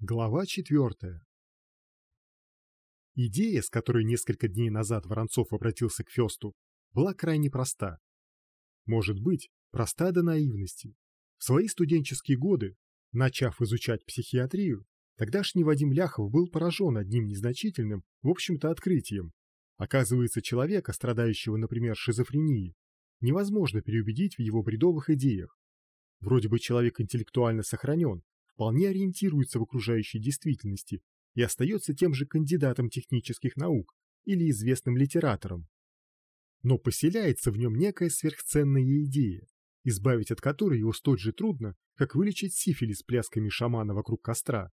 Глава четвертая. Идея, с которой несколько дней назад Воронцов обратился к Фесту, была крайне проста. Может быть, проста до наивности. В свои студенческие годы, начав изучать психиатрию, тогдашний Вадим Ляхов был поражен одним незначительным, в общем-то, открытием. Оказывается, человека, страдающего, например, шизофренией, невозможно переубедить в его бредовых идеях. Вроде бы человек интеллектуально сохранен, вполне ориентируется в окружающей действительности и остается тем же кандидатом технических наук или известным литератором. Но поселяется в нем некая сверхценная идея, избавить от которой его столь же трудно, как вылечить сифилис плясками шамана вокруг костра.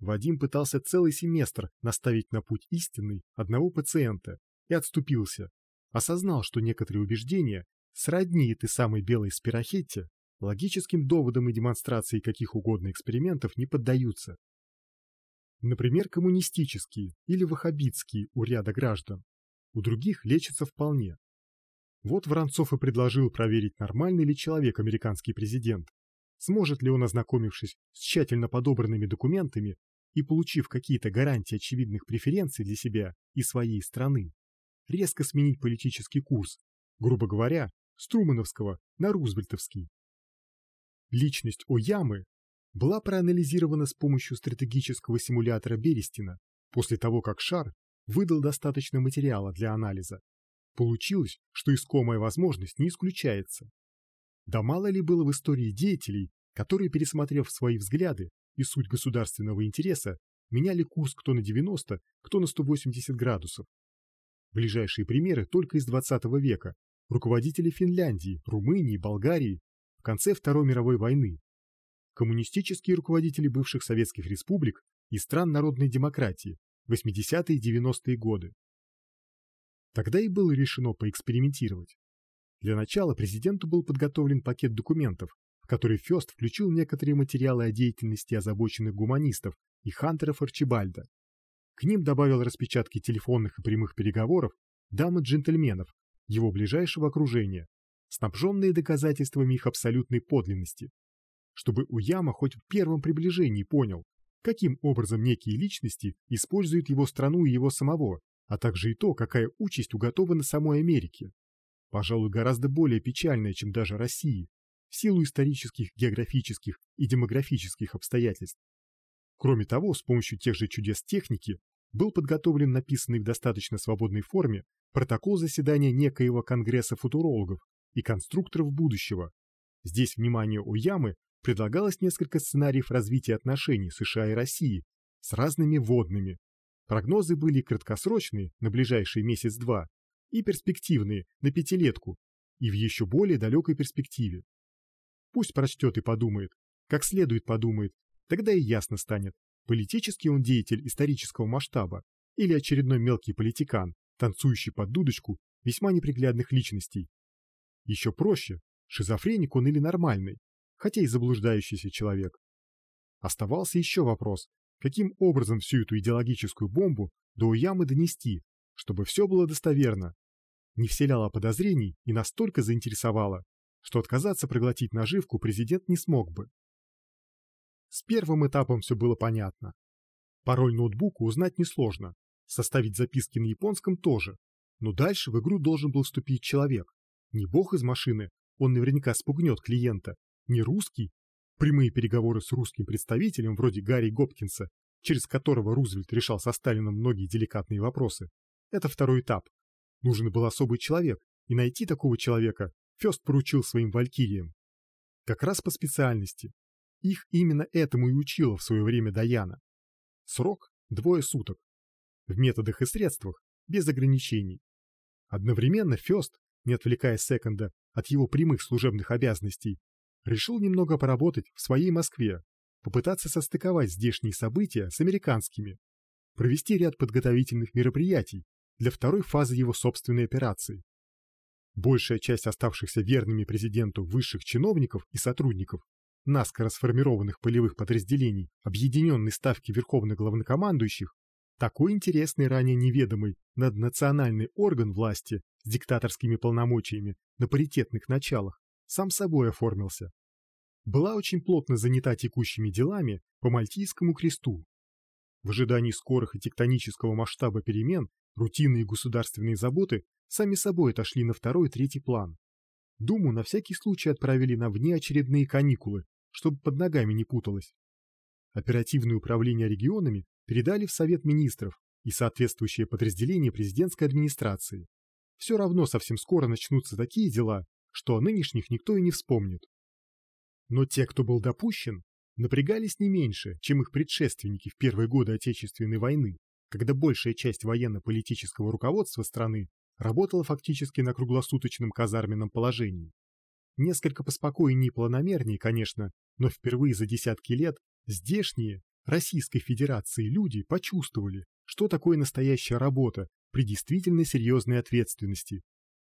Вадим пытался целый семестр наставить на путь истинный одного пациента и отступился, осознал, что некоторые убеждения сродни этой самой белой спирохетте, логическим доводам и демонстрации каких угодно экспериментов не поддаются. Например, коммунистические или ваххабитские у ряда граждан. У других лечатся вполне. Вот Воронцов и предложил проверить, нормальный ли человек американский президент. Сможет ли он, ознакомившись с тщательно подобранными документами и получив какие-то гарантии очевидных преференций для себя и своей страны, резко сменить политический курс, грубо говоря, с Трумановского на Рузвельтовский. Личность Оямы была проанализирована с помощью стратегического симулятора Берестина после того, как шар выдал достаточно материала для анализа. Получилось, что искомая возможность не исключается. Да мало ли было в истории деятелей, которые, пересмотрев свои взгляды и суть государственного интереса, меняли курс кто на 90, кто на 180 градусов. Ближайшие примеры только из 20 века. Руководители Финляндии, Румынии, Болгарии в конце Второй мировой войны. Коммунистические руководители бывших советских республик и стран народной демократии 80-е и 90-е годы. Тогда и было решено поэкспериментировать. Для начала президенту был подготовлен пакет документов, в который Фёст включил некоторые материалы о деятельности озабоченных гуманистов и хантеров Арчибальда. К ним добавил распечатки телефонных и прямых переговоров дам и джентльменов его ближайшего окружения, снабженные доказательствами их абсолютной подлинности, чтобы Уяма хоть в первом приближении понял, каким образом некие личности используют его страну и его самого, а также и то, какая участь уготована самой Америке. Пожалуй, гораздо более печальная, чем даже России, в силу исторических, географических и демографических обстоятельств. Кроме того, с помощью тех же чудес техники был подготовлен написанный в достаточно свободной форме протокол заседания некоего конгресса футурологов, и конструкторов будущего. Здесь внимание у Ямы предлагалось несколько сценариев развития отношений США и России с разными водными. Прогнозы были краткосрочные, на ближайший месяц-два, и перспективные, на пятилетку, и в еще более далекой перспективе. Пусть прочтет и подумает, как следует подумает, тогда и ясно станет, политический он деятель исторического масштаба или очередной мелкий политикан, танцующий под дудочку весьма неприглядных личностей, еще проще, шизофреник он или нормальный, хотя и заблуждающийся человек. Оставался еще вопрос, каким образом всю эту идеологическую бомбу до Уямы донести, чтобы все было достоверно. Не вселяло подозрений и настолько заинтересовало, что отказаться проглотить наживку президент не смог бы. С первым этапом все было понятно. Пароль ноутбука узнать несложно, составить записки на японском тоже, но дальше в игру должен был вступить человек, не бог из машины, он наверняка спугнет клиента, не русский. Прямые переговоры с русским представителем вроде Гарри Гопкинса, через которого Рузвельт решал со Сталином многие деликатные вопросы. Это второй этап. Нужен был особый человек, и найти такого человека Фёст поручил своим валькириям. Как раз по специальности. Их именно этому и учила в свое время Даяна. Срок – двое суток. В методах и средствах – без ограничений. Одновременно Фёст не отвлекая Секонда от его прямых служебных обязанностей, решил немного поработать в своей Москве, попытаться состыковать здешние события с американскими, провести ряд подготовительных мероприятий для второй фазы его собственной операции. Большая часть оставшихся верными президенту высших чиновников и сотрудников наскоро сформированных полевых подразделений объединенной ставки верховных главнокомандующих такой интересный ранее неведомый наднациональный орган власти с диктаторскими полномочиями на паритетных началах сам собой оформился. была очень плотно занята текущими делами по Мальтийскому кресту. В ожидании скорых и тектонического масштаба перемен рутинные государственные заботы сами собой отошли на второй и третий план. Думу на всякий случай отправили на внеочередные каникулы, чтобы под ногами не путалось. Оперативное управление регионами передали в Совет министров и соответствующее подразделение президентской администрации. Все равно совсем скоро начнутся такие дела, что о нынешних никто и не вспомнит. Но те, кто был допущен, напрягались не меньше, чем их предшественники в первые годы Отечественной войны, когда большая часть военно-политического руководства страны работала фактически на круглосуточном казарменном положении. Несколько поспокойнее и планомернее, конечно, но впервые за десятки лет здешние, Российской Федерации люди почувствовали, что такое настоящая работа при действительно серьезной ответственности.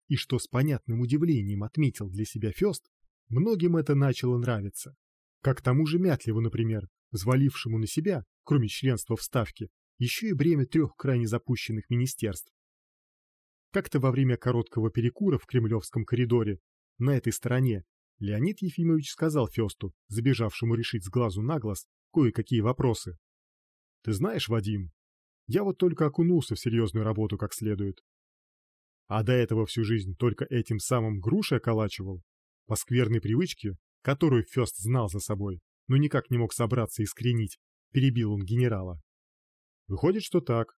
И что с понятным удивлением отметил для себя Фест, Многим это начало нравиться. Как тому же Мятлеву, например, взвалившему на себя, кроме членства в Ставке, еще и бремя трех крайне запущенных министерств. Как-то во время короткого перекура в Кремлевском коридоре на этой стороне Леонид Ефимович сказал Фесту, забежавшему решить с глазу на глаз кое-какие вопросы. «Ты знаешь, Вадим, я вот только окунулся в серьезную работу как следует. А до этого всю жизнь только этим самым грушей околачивал. По скверной привычке, которую Фёст знал за собой, но никак не мог собраться и искоренить, перебил он генерала. Выходит, что так.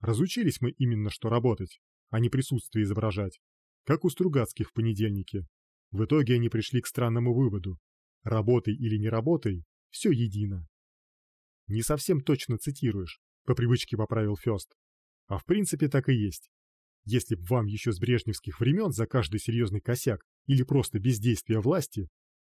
Разучились мы именно что работать, а не присутствие изображать, как у Стругацких в понедельнике. В итоге они пришли к странному выводу. Работай или не работай, все едино. Не совсем точно цитируешь, по привычке поправил Фёст. А в принципе так и есть. Если б вам еще с брежневских времен за каждый серьезный косяк или просто бездействие власти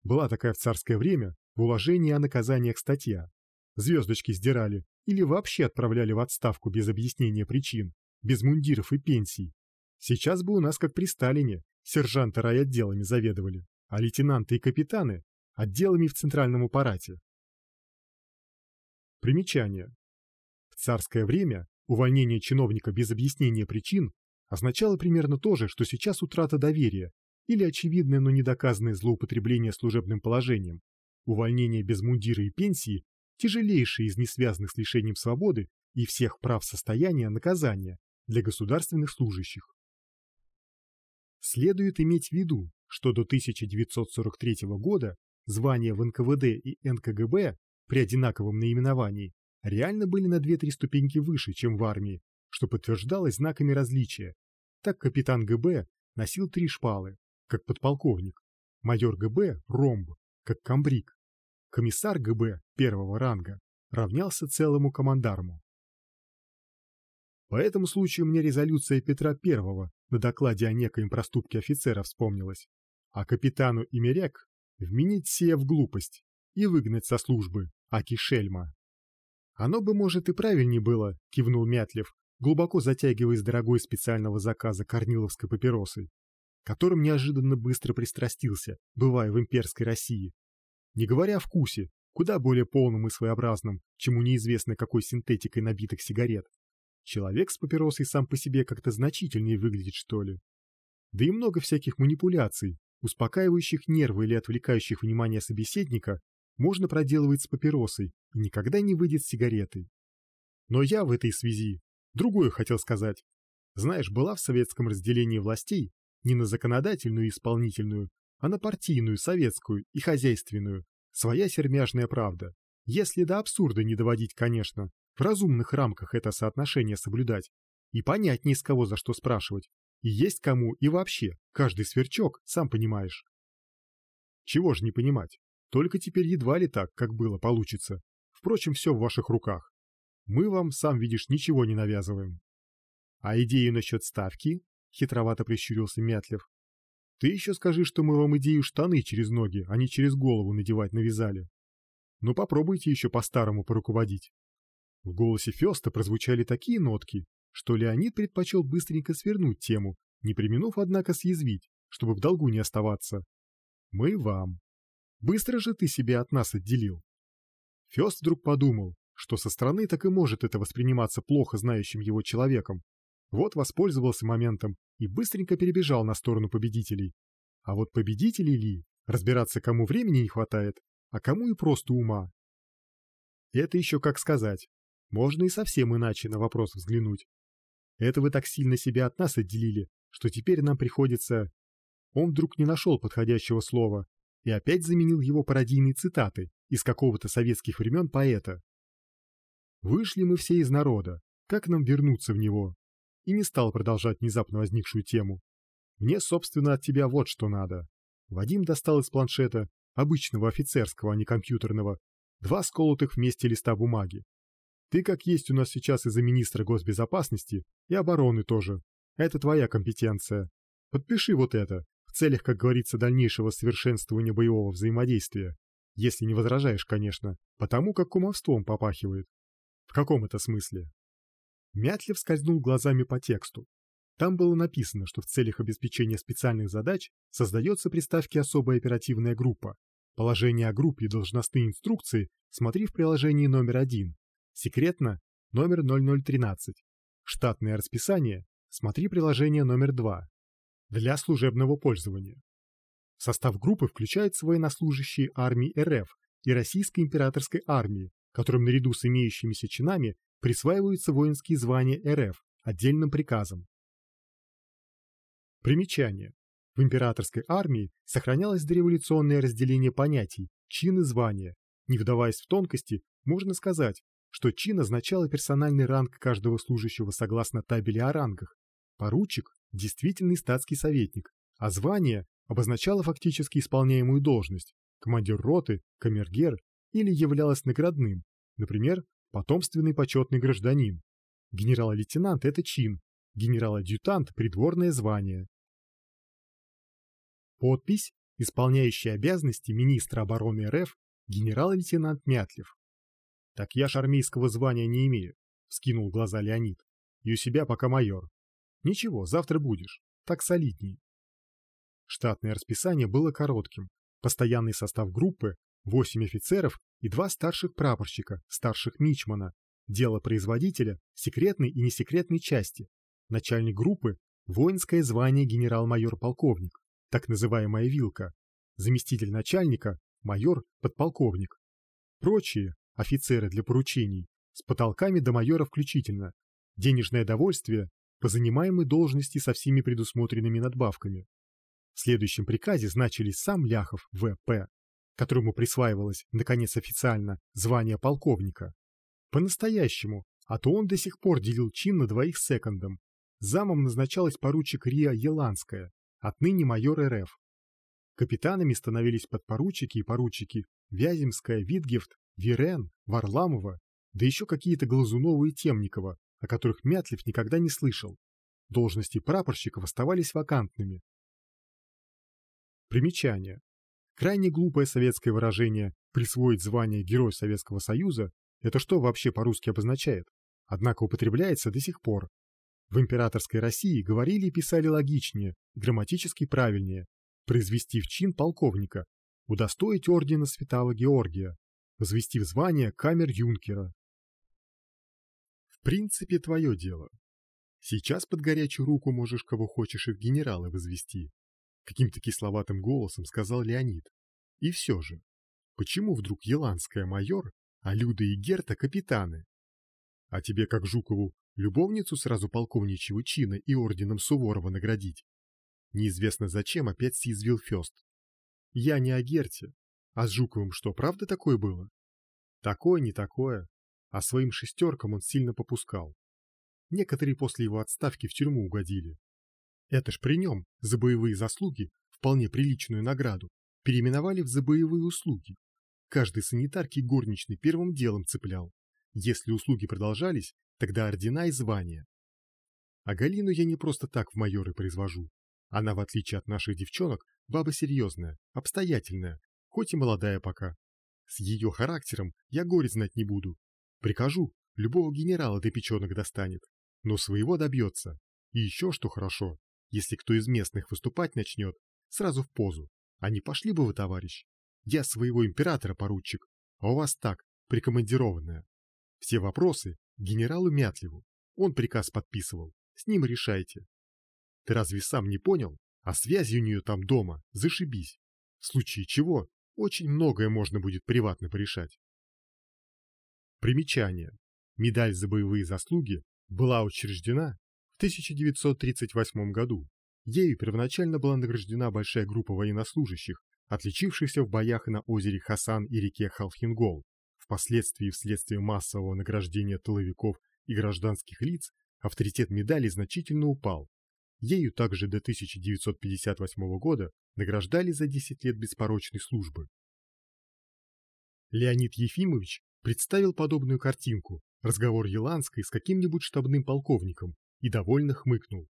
была такая в царское время в уложении о наказаниях статья, звездочки сдирали или вообще отправляли в отставку без объяснения причин, без мундиров и пенсий. Сейчас бы у нас, как при Сталине, сержанты райотделами заведовали, а лейтенанты и капитаны – отделами в центральном аппарате. Примечание. В царское время увольнение чиновника без объяснения причин означало примерно то же, что сейчас утрата доверия или очевидное, но недоказанное злоупотребление служебным положением, увольнение без мундира и пенсии, тяжелейшее из несвязанных с лишением свободы и всех прав состояния наказания для государственных служащих. Следует иметь в виду, что до 1943 года звания в НКВД и НКГБ при одинаковом наименовании реально были на 2-3 ступеньки выше, чем в армии, что подтверждалось знаками различия. Так капитан ГБ носил три шпалы, как подполковник, майор ГБ – ромб, как комбриг, комиссар ГБ первого ранга равнялся целому командарму. По этому случаю мне резолюция Петра I на докладе о некоем проступке офицера вспомнилась, а капитану Имерек вменить сие в глупость и выгнать со службы, аки шельма. Оно бы, может, и правильнее было, кивнул Мятлев, глубоко затягиваясь дорогой специального заказа корниловской папиросой, которым неожиданно быстро пристрастился, бывая в имперской России. Не говоря о вкусе, куда более полным и своеобразным, чем у неизвестно какой синтетикой набитых сигарет. Человек с папиросой сам по себе как-то значительнее выглядит, что ли. Да и много всяких манипуляций, успокаивающих нервы или отвлекающих внимание собеседника, можно проделывать с папиросой и никогда не выйдет с сигаретой. Но я в этой связи Другое хотел сказать. Знаешь, была в советском разделении властей не на законодательную и исполнительную, а на партийную, советскую и хозяйственную. Своя сермяжная правда. Если до абсурда не доводить, конечно, в разумных рамках это соотношение соблюдать. И понять ни с кого за что спрашивать. Есть кому, и вообще, каждый сверчок, сам понимаешь. Чего ж не понимать? Только теперь едва ли так, как было, получится. Впрочем, все в ваших руках. Мы вам, сам видишь, ничего не навязываем. А идею насчет ставки? Хитровато прищурился Мятлев. Ты еще скажи, что мы вам идею штаны через ноги, а не через голову надевать навязали. Ну попробуйте еще по-старому поруководить. В голосе Феста прозвучали такие нотки, что Леонид предпочел быстренько свернуть тему, не применув, однако, съязвить, чтобы в долгу не оставаться. Мы вам. Быстро же ты себя от нас отделил. Фест вдруг подумал, что со стороны так и может это восприниматься плохо знающим его человеком. Вот воспользовался моментом и быстренько перебежал на сторону победителей. А вот победители ли, Разбираться, кому времени не хватает, а кому и просто ума. Это еще как сказать. Можно и совсем иначе на вопрос взглянуть. Это вы так сильно себя от нас отделили, что теперь нам приходится... Он вдруг не нашел подходящего слова и опять заменил его пародийной цитатой из какого-то советских времен поэта. Вышли мы все из народа, как нам вернуться в него? И не стал продолжать внезапно возникшую тему. Мне, собственно, от тебя вот что надо. Вадим достал из планшета, обычного офицерского, а не компьютерного, два сколотых вместе листа бумаги. Ты как есть у нас сейчас из-за министра госбезопасности и обороны тоже. Это твоя компетенция. Подпиши вот это, в целях, как говорится, дальнейшего совершенствования боевого взаимодействия. Если не возражаешь, конечно, потому как кумовством попахивает. В каком это смысле? Мятлев скользнул глазами по тексту. Там было написано, что в целях обеспечения специальных задач создается приставки «Особая оперативная группа». Положение о группе и должностные инструкции смотри в приложении номер 1. Секретно номер 0013. Штатное расписание смотри приложение номер 2. Для служебного пользования. В состав группы включаются военнослужащие армии РФ и Российской императорской армии, которым наряду с имеющимися чинами присваиваются воинские звания РФ отдельным приказом. Примечание. В императорской армии сохранялось дореволюционное разделение понятий чин и звания. Не вдаваясь в тонкости, можно сказать, что чин означал персональный ранг каждого служащего согласно табели о рангах. Поручик – действительный статский советник, а звание обозначало фактически исполняемую должность – командир роты, камергер или являлось наградным, например, потомственный почетный гражданин. Генерал-лейтенант – это чин, генерал-адъютант – придворное звание. Подпись – исполняющий обязанности министра обороны РФ генерал-лейтенант Мятлев. «Так я ж армейского звания не имею», – вскинул глаза Леонид. «И у себя пока майор. Ничего, завтра будешь. Так солидней». Штатное расписание было коротким. Постоянный состав группы – 8 офицеров и два старших прапорщика, старших мичмана, дело производителя, секретной и несекретной части, начальник группы, воинское звание генерал-майор-полковник, так называемая вилка, заместитель начальника, майор, подполковник. Прочие, офицеры для поручений, с потолками до майора включительно, денежное довольствие по занимаемой должности со всеми предусмотренными надбавками. В следующем приказе значились сам Ляхов В.П которому присваивалось, наконец официально, звание полковника. По-настоящему, а то он до сих пор делил чин на двоих секондом. Замом назначалась поручик Риа Еланская, отныне майор РФ. Капитанами становились подпоручики и поручики Вяземская, Витгефт, Вирен, Варламова, да еще какие-то Глазунова и Темникова, о которых Мятлев никогда не слышал. Должности прапорщиков оставались вакантными. Примечание. Крайне глупое советское выражение «присвоить звание Герой Советского Союза» — это что вообще по-русски обозначает? Однако употребляется до сих пор. В императорской России говорили и писали логичнее, грамматически правильнее. Произвести в чин полковника, удостоить ордена Святого Георгия, возвести в звание камер-юнкера. В принципе, твое дело. Сейчас под горячую руку можешь кого хочешь и в генералы возвести, Каким-то кисловатым голосом сказал Леонид. И все же, почему вдруг Еланская майор, а Люда и Герта капитаны? А тебе, как Жукову, любовницу сразу полковничьего чина и орденом Суворова наградить? Неизвестно зачем опять съязвил Фест. Я не о Герте. А с Жуковым что, правда такое было? Такое, не такое. А своим шестеркам он сильно попускал. Некоторые после его отставки в тюрьму угодили. Это ж при нем за боевые заслуги, вполне приличную награду, переименовали в за боевые услуги. Каждый санитарки горничный первым делом цеплял. Если услуги продолжались, тогда ордена и звания. А Галину я не просто так в майоры произвожу. Она, в отличие от наших девчонок, баба серьезная, обстоятельная, хоть и молодая пока. С ее характером я горе знать не буду. Прикажу, любого генерала до печенок достанет, но своего добьется. И еще что хорошо, если кто из местных выступать начнет, сразу в позу. А не пошли бы вы, товарищ? Я своего императора поручик, а у вас так, прикомандированная. Все вопросы генералу Мятлеву. Он приказ подписывал. С ним решайте. Ты разве сам не понял? А связи у нее там дома, зашибись. В случае чего, очень многое можно будет приватно порешать. Примечание. Медаль за боевые заслуги была учреждена в 1938 году. Ею первоначально была награждена большая группа военнослужащих, отличившихся в боях на озере Хасан и реке Халхингол. Впоследствии, вследствие массового награждения тыловиков и гражданских лиц, авторитет медали значительно упал. Ею также до 1958 года награждали за 10 лет беспорочной службы. Леонид Ефимович представил подобную картинку, разговор Еланской с каким-нибудь штабным полковником, и довольно хмыкнул.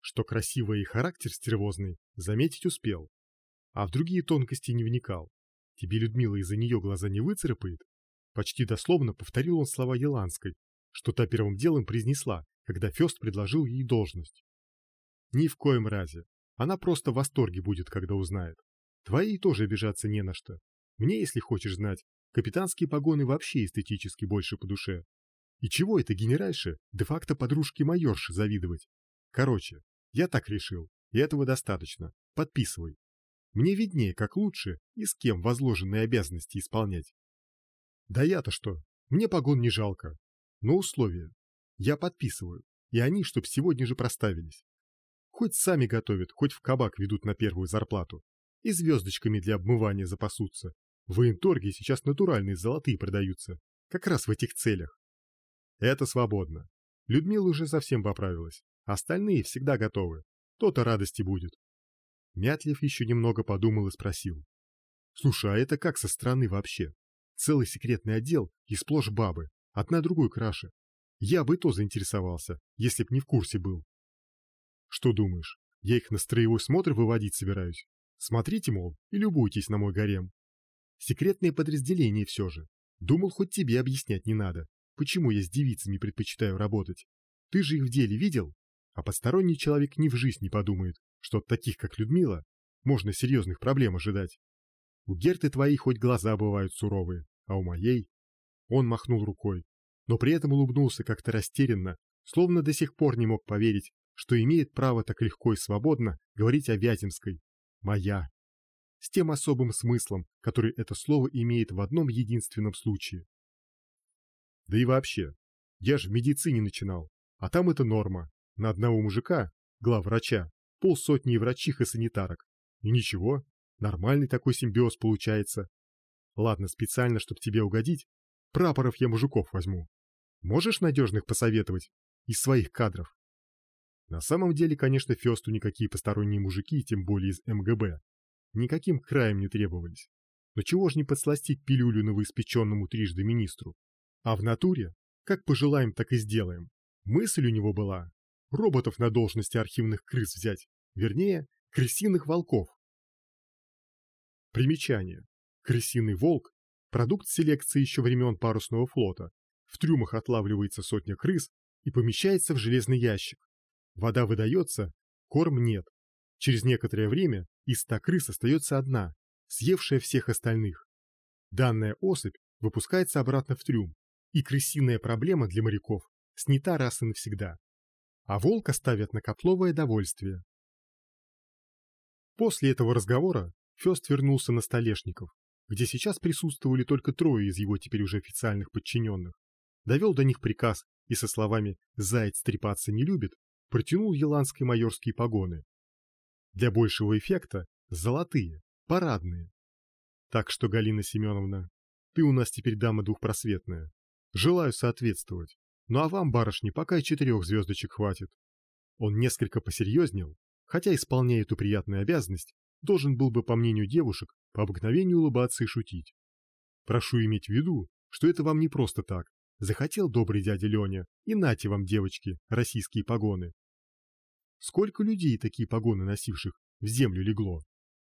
Что красивый и характер стервозный, заметить успел. А в другие тонкости не вникал. Тебе Людмила из-за нее глаза не выцарапает? Почти дословно повторил он слова Еланской, что та первым делом произнесла, когда Фест предложил ей должность. Ни в коем разе. Она просто в восторге будет, когда узнает. Твоей тоже обижаться не на что. Мне, если хочешь знать, капитанские погоны вообще эстетически больше по душе. И чего это генеральше, де-факто подружке майорши завидовать? Короче, я так решил, и этого достаточно. Подписывай. Мне виднее, как лучше и с кем возложенные обязанности исполнять. Да я-то что? Мне погон не жалко. Но условия. Я подписываю, и они, чтоб сегодня же проставились. Хоть сами готовят, хоть в кабак ведут на первую зарплату. И звездочками для обмывания запасутся. В военторге сейчас натуральные золотые продаются. Как раз в этих целях. Это свободно. Людмила уже совсем поправилась. Остальные всегда готовы. То-то радости будет. Мятлев еще немного подумал и спросил. Слушай, а это как со стороны вообще? Целый секретный отдел и сплошь бабы. Одна другой краше. Я бы то заинтересовался, если б не в курсе был. Что думаешь, я их на строевой смотр выводить собираюсь? Смотрите, мол, и любуйтесь на мой гарем. Секретное подразделение все же. Думал, хоть тебе объяснять не надо, почему я с девицами предпочитаю работать. Ты же их в деле видел? А посторонний человек ни в жизнь не подумает, что от таких, как Людмила, можно серьезных проблем ожидать. У Герты твои хоть глаза бывают суровые, а у моей... Он махнул рукой, но при этом улыбнулся как-то растерянно, словно до сих пор не мог поверить, что имеет право так легко и свободно говорить о Вяземской. Моя. С тем особым смыслом, который это слово имеет в одном единственном случае. Да и вообще, я же в медицине начинал, а там это норма. На одного мужика, главврача, полсотни врачих и санитарок. И ничего, нормальный такой симбиоз получается. Ладно, специально, чтобы тебе угодить, прапоров я мужиков возьму. Можешь надежных посоветовать из своих кадров? На самом деле, конечно, Фесту никакие посторонние мужики, тем более из МГБ, никаким краем не требовались. Но чего ж не подсластить пилюлю новоиспеченному трижды министру? А в натуре, как пожелаем, так и сделаем. Мысль у него была роботов на должности архивных крыс взять, вернее, крысиных волков. Примечание. Крысиный волк – продукт селекции еще времен парусного флота. В трюмах отлавливается сотня крыс и помещается в железный ящик. Вода выдается, корм нет. Через некоторое время из ста крыс остается одна, съевшая всех остальных. Данная особь выпускается обратно в трюм, и крысиная проблема для моряков снята раз и навсегда. А волка ставят на котловое довольствие. После этого разговора Фест вернулся на Столешников, где сейчас присутствовали только трое из его теперь уже официальных подчиненных. Довел до них приказ и со словами «Заяц трепаться не любит» протянул еланской майорские погоны. Для большего эффекта золотые, парадные. Так что, Галина Семеновна, ты у нас теперь дама двухпросветная. Желаю соответствовать. Ну а вам, барышни, пока и четырех звездочек хватит. Он несколько посерьезнел, хотя, исполняя эту приятную обязанность, должен был бы, по мнению девушек, по обыкновению улыбаться и шутить. Прошу иметь в виду, что это вам не просто так. Захотел добрый дядя Леня, и нате вам, девочки, российские погоны. Сколько людей такие погоны носивших в землю легло?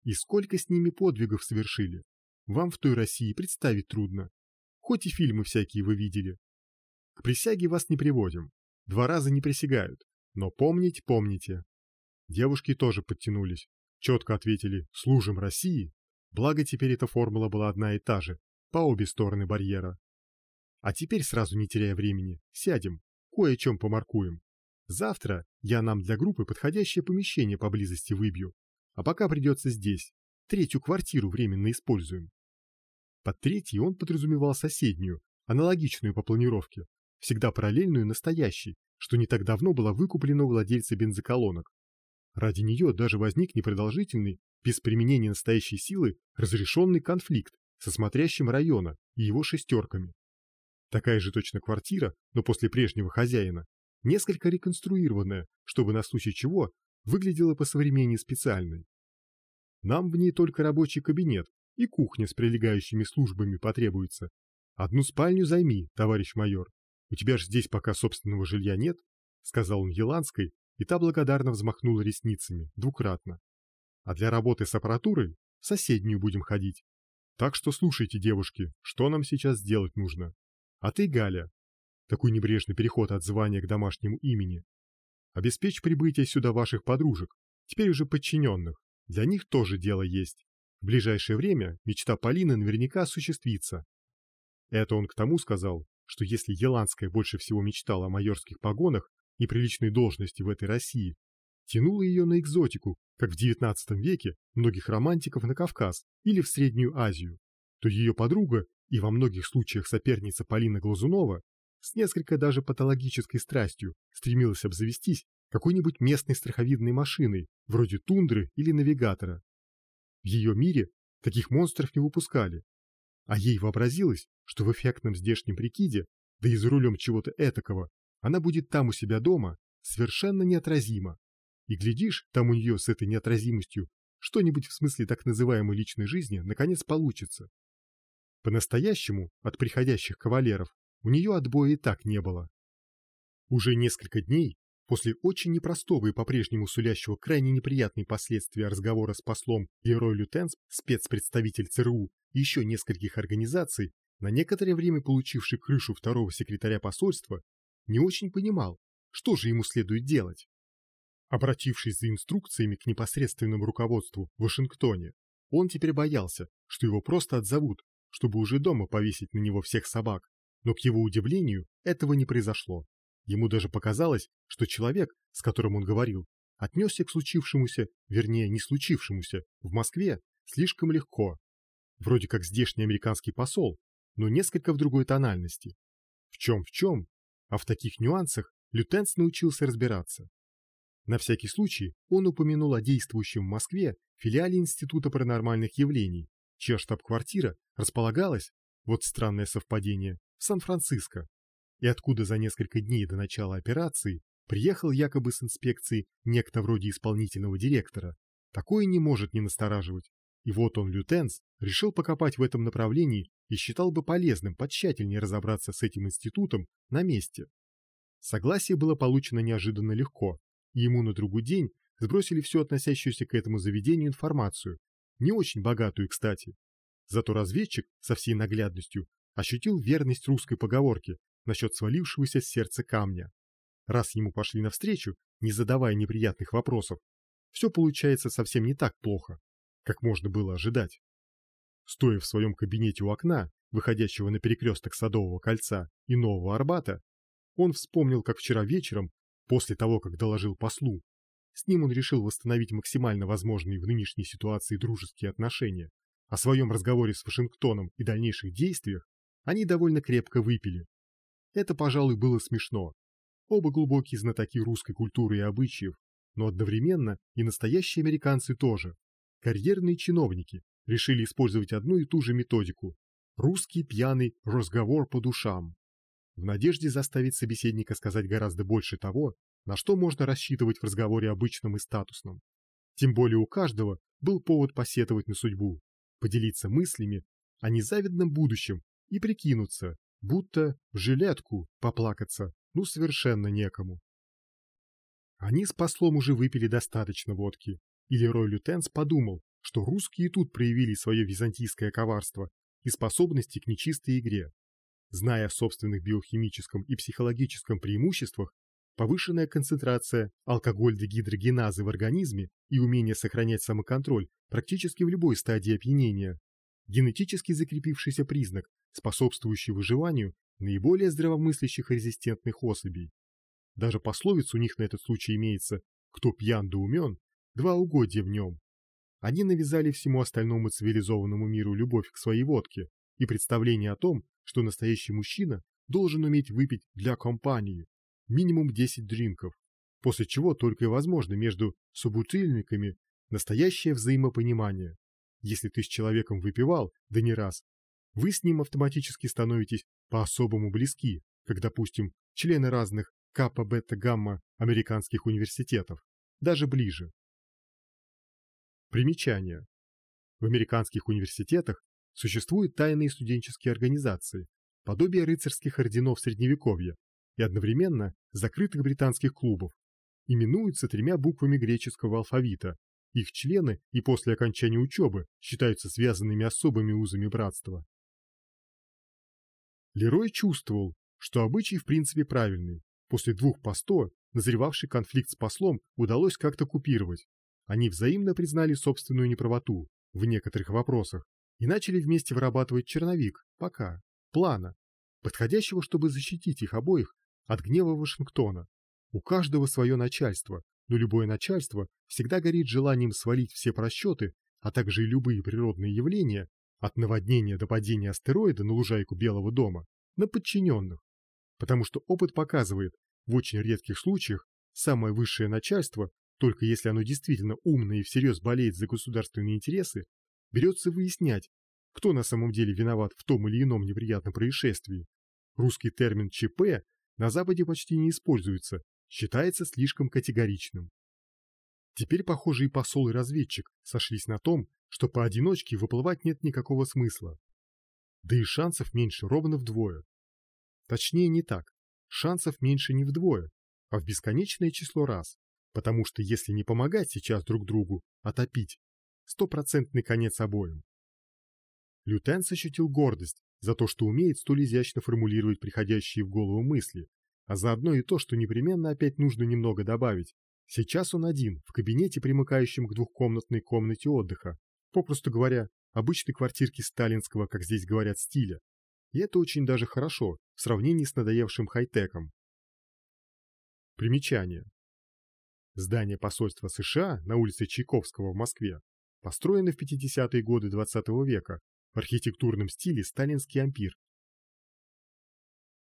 И сколько с ними подвигов совершили? Вам в той России представить трудно. Хоть и фильмы всякие вы видели. К присяге вас не приводим. Два раза не присягают. Но помнить помните. Девушки тоже подтянулись. Четко ответили «Служим России». Благо теперь эта формула была одна и та же, по обе стороны барьера. А теперь, сразу не теряя времени, сядем, кое чем помаркуем. Завтра я нам для группы подходящее помещение поблизости выбью, а пока придется здесь. третью квартиру временно используем. Под третьей он подразумевал соседнюю, аналогичную по планировке, всегда параллельную настоящей, что не так давно была выкуплена у владельца бензоколонок. Ради нее даже возник непродолжительный, без применения настоящей силы, разрешенный конфликт со смотрящим района и его шестерками. Такая же точно квартира, но после прежнего хозяина, несколько реконструированная, чтобы на случай чего выглядела по современнее специальной. Нам в ней только рабочий кабинет и кухня с прилегающими службами потребуется. Одну спальню займи, товарищ майор. У тебя же здесь пока собственного жилья нет, сказал он Еланской, и та благодарно взмахнула ресницами, двукратно. А для работы с аппаратурой в соседнюю будем ходить. Так что слушайте, девушки, что нам сейчас сделать нужно. А ты, Галя, такой небрежный переход от звания к домашнему имени, обеспечь прибытие сюда ваших подружек, теперь уже подчиненных. Для них тоже дело есть. В ближайшее время мечта Полины наверняка осуществится. Это он к тому сказал, что если Еланская больше всего мечтала о майорских погонах и приличной должности в этой России, тянуло ее на экзотику, как в XIX веке многих романтиков на Кавказ или в Среднюю Азию, то ее подруга и во многих случаях соперница Полина Глазунова с несколько даже патологической страстью стремилась обзавестись какой-нибудь местной страховидной машиной, вроде тундры или навигатора. В ее мире таких монстров не выпускали, а ей вообразилось, что в эффектном здешнем прикиде, да и за рулем чего-то этакого, она будет там у себя дома совершенно неотразима. И глядишь, там у нее с этой неотразимостью что-нибудь в смысле так называемой личной жизни наконец получится. По-настоящему от приходящих кавалеров у нее отбоя и так не было. Уже несколько дней после очень непростого и по-прежнему сулящего крайне неприятные последствия разговора с послом Лерой Лютенс, спецпредставитель ЦРУ и еще нескольких организаций, на некоторое время получивший крышу второго секретаря посольства, не очень понимал, что же ему следует делать. Обратившись за инструкциями к непосредственному руководству в Вашингтоне, он теперь боялся, что его просто отзовут, чтобы уже дома повесить на него всех собак, но к его удивлению этого не произошло. Ему даже показалось, что человек, с которым он говорил, отнесся к случившемуся, вернее, не случившемуся, в Москве слишком легко. Вроде как здешний американский посол, но несколько в другой тональности. В чем в чем, а в таких нюансах Лютенс научился разбираться. На всякий случай он упомянул о действующем в Москве филиале Института паранормальных явлений, чья штаб-квартира располагалась, вот странное совпадение, Сан-Франциско и откуда за несколько дней до начала операции приехал якобы с инспекции некто вроде исполнительного директора. Такое не может не настораживать. И вот он, лютенс, решил покопать в этом направлении и считал бы полезным потщательнее разобраться с этим институтом на месте. Согласие было получено неожиданно легко, и ему на другой день сбросили всю относящуюся к этому заведению информацию, не очень богатую, кстати. Зато разведчик со всей наглядностью ощутил верность русской поговорке насчет свалившегося с сердца камня. Раз ему пошли навстречу, не задавая неприятных вопросов, все получается совсем не так плохо, как можно было ожидать. Стоя в своем кабинете у окна, выходящего на перекресток Садового кольца и Нового Арбата, он вспомнил, как вчера вечером, после того, как доложил послу, с ним он решил восстановить максимально возможные в нынешней ситуации дружеские отношения. О своем разговоре с Вашингтоном и дальнейших действиях они довольно крепко выпили, это, пожалуй, было смешно. Оба глубокие знатоки русской культуры и обычаев, но одновременно и настоящие американцы тоже. Карьерные чиновники решили использовать одну и ту же методику – русский пьяный разговор по душам. В надежде заставить собеседника сказать гораздо больше того, на что можно рассчитывать в разговоре обычном и статусном. Тем более у каждого был повод посетовать на судьбу, поделиться мыслями о незавидном будущем и прикинуться, будто в жилетку поплакаться ну совершенно некому. Они с послом уже выпили достаточно водки, и Лерой Лютенс подумал, что русские тут проявили свое византийское коварство и способности к нечистой игре. Зная о собственных биохимическом и психологическом преимуществах, повышенная концентрация алкоголь-дегидрогеназы в организме и умение сохранять самоконтроль практически в любой стадии опьянения, генетически закрепившийся признак, способствующий выживанию наиболее здравомыслящих резистентных особей. Даже пословица у них на этот случай имеется «кто пьян да умен, два угодья в нем». Они навязали всему остальному цивилизованному миру любовь к своей водке и представление о том, что настоящий мужчина должен уметь выпить для компании минимум 10 дринков, после чего только и возможно между собутыльниками настоящее взаимопонимание. Если ты с человеком выпивал, да не раз, вы с ним автоматически становитесь по-особому близки, как, допустим, члены разных капа, бета, гамма американских университетов, даже ближе. Примечание. В американских университетах существуют тайные студенческие организации, подобие рыцарских орденов Средневековья и одновременно закрытых британских клубов, именуются тремя буквами греческого алфавита. Их члены и после окончания учебы считаются связанными особыми узами братства. Лерой чувствовал, что обычай в принципе правильный. После двух по сто назревавший конфликт с послом удалось как-то купировать, они взаимно признали собственную неправоту в некоторых вопросах и начали вместе вырабатывать черновик, пока, плана, подходящего, чтобы защитить их обоих от гнева Вашингтона. У каждого свое начальство, но любое начальство всегда горит желанием свалить все просчеты, а также и любые природные явления, от наводнения до падения астероида на лужайку Белого дома, на подчиненных. Потому что опыт показывает, в очень редких случаях самое высшее начальство только если оно действительно умно и всерьез болеет за государственные интересы, берется выяснять, кто на самом деле виноват в том или ином неприятном происшествии. Русский термин ЧП на Западе почти не используется, считается слишком категоричным. Теперь, похоже, и посол, и разведчик сошлись на том, что поодиночке выплывать нет никакого смысла. Да и шансов меньше ровно вдвое. Точнее, не так. Шансов меньше не вдвое, а в бесконечное число раз. Потому что если не помогать сейчас друг другу, а топить, стопроцентный конец обоим. Лютенс ощутил гордость за то, что умеет столь изящно формулировать приходящие в голову мысли, а заодно и то, что непременно опять нужно немного добавить. Сейчас он один, в кабинете, примыкающем к двухкомнатной комнате отдыха, попросту говоря, обычной квартирке сталинского, как здесь говорят, стиля. И это очень даже хорошо в сравнении с надоевшим хай-теком. Примечание. Здание посольства США на улице Чайковского в Москве построено в 50-е годы XX -го века в архитектурном стиле сталинский ампир.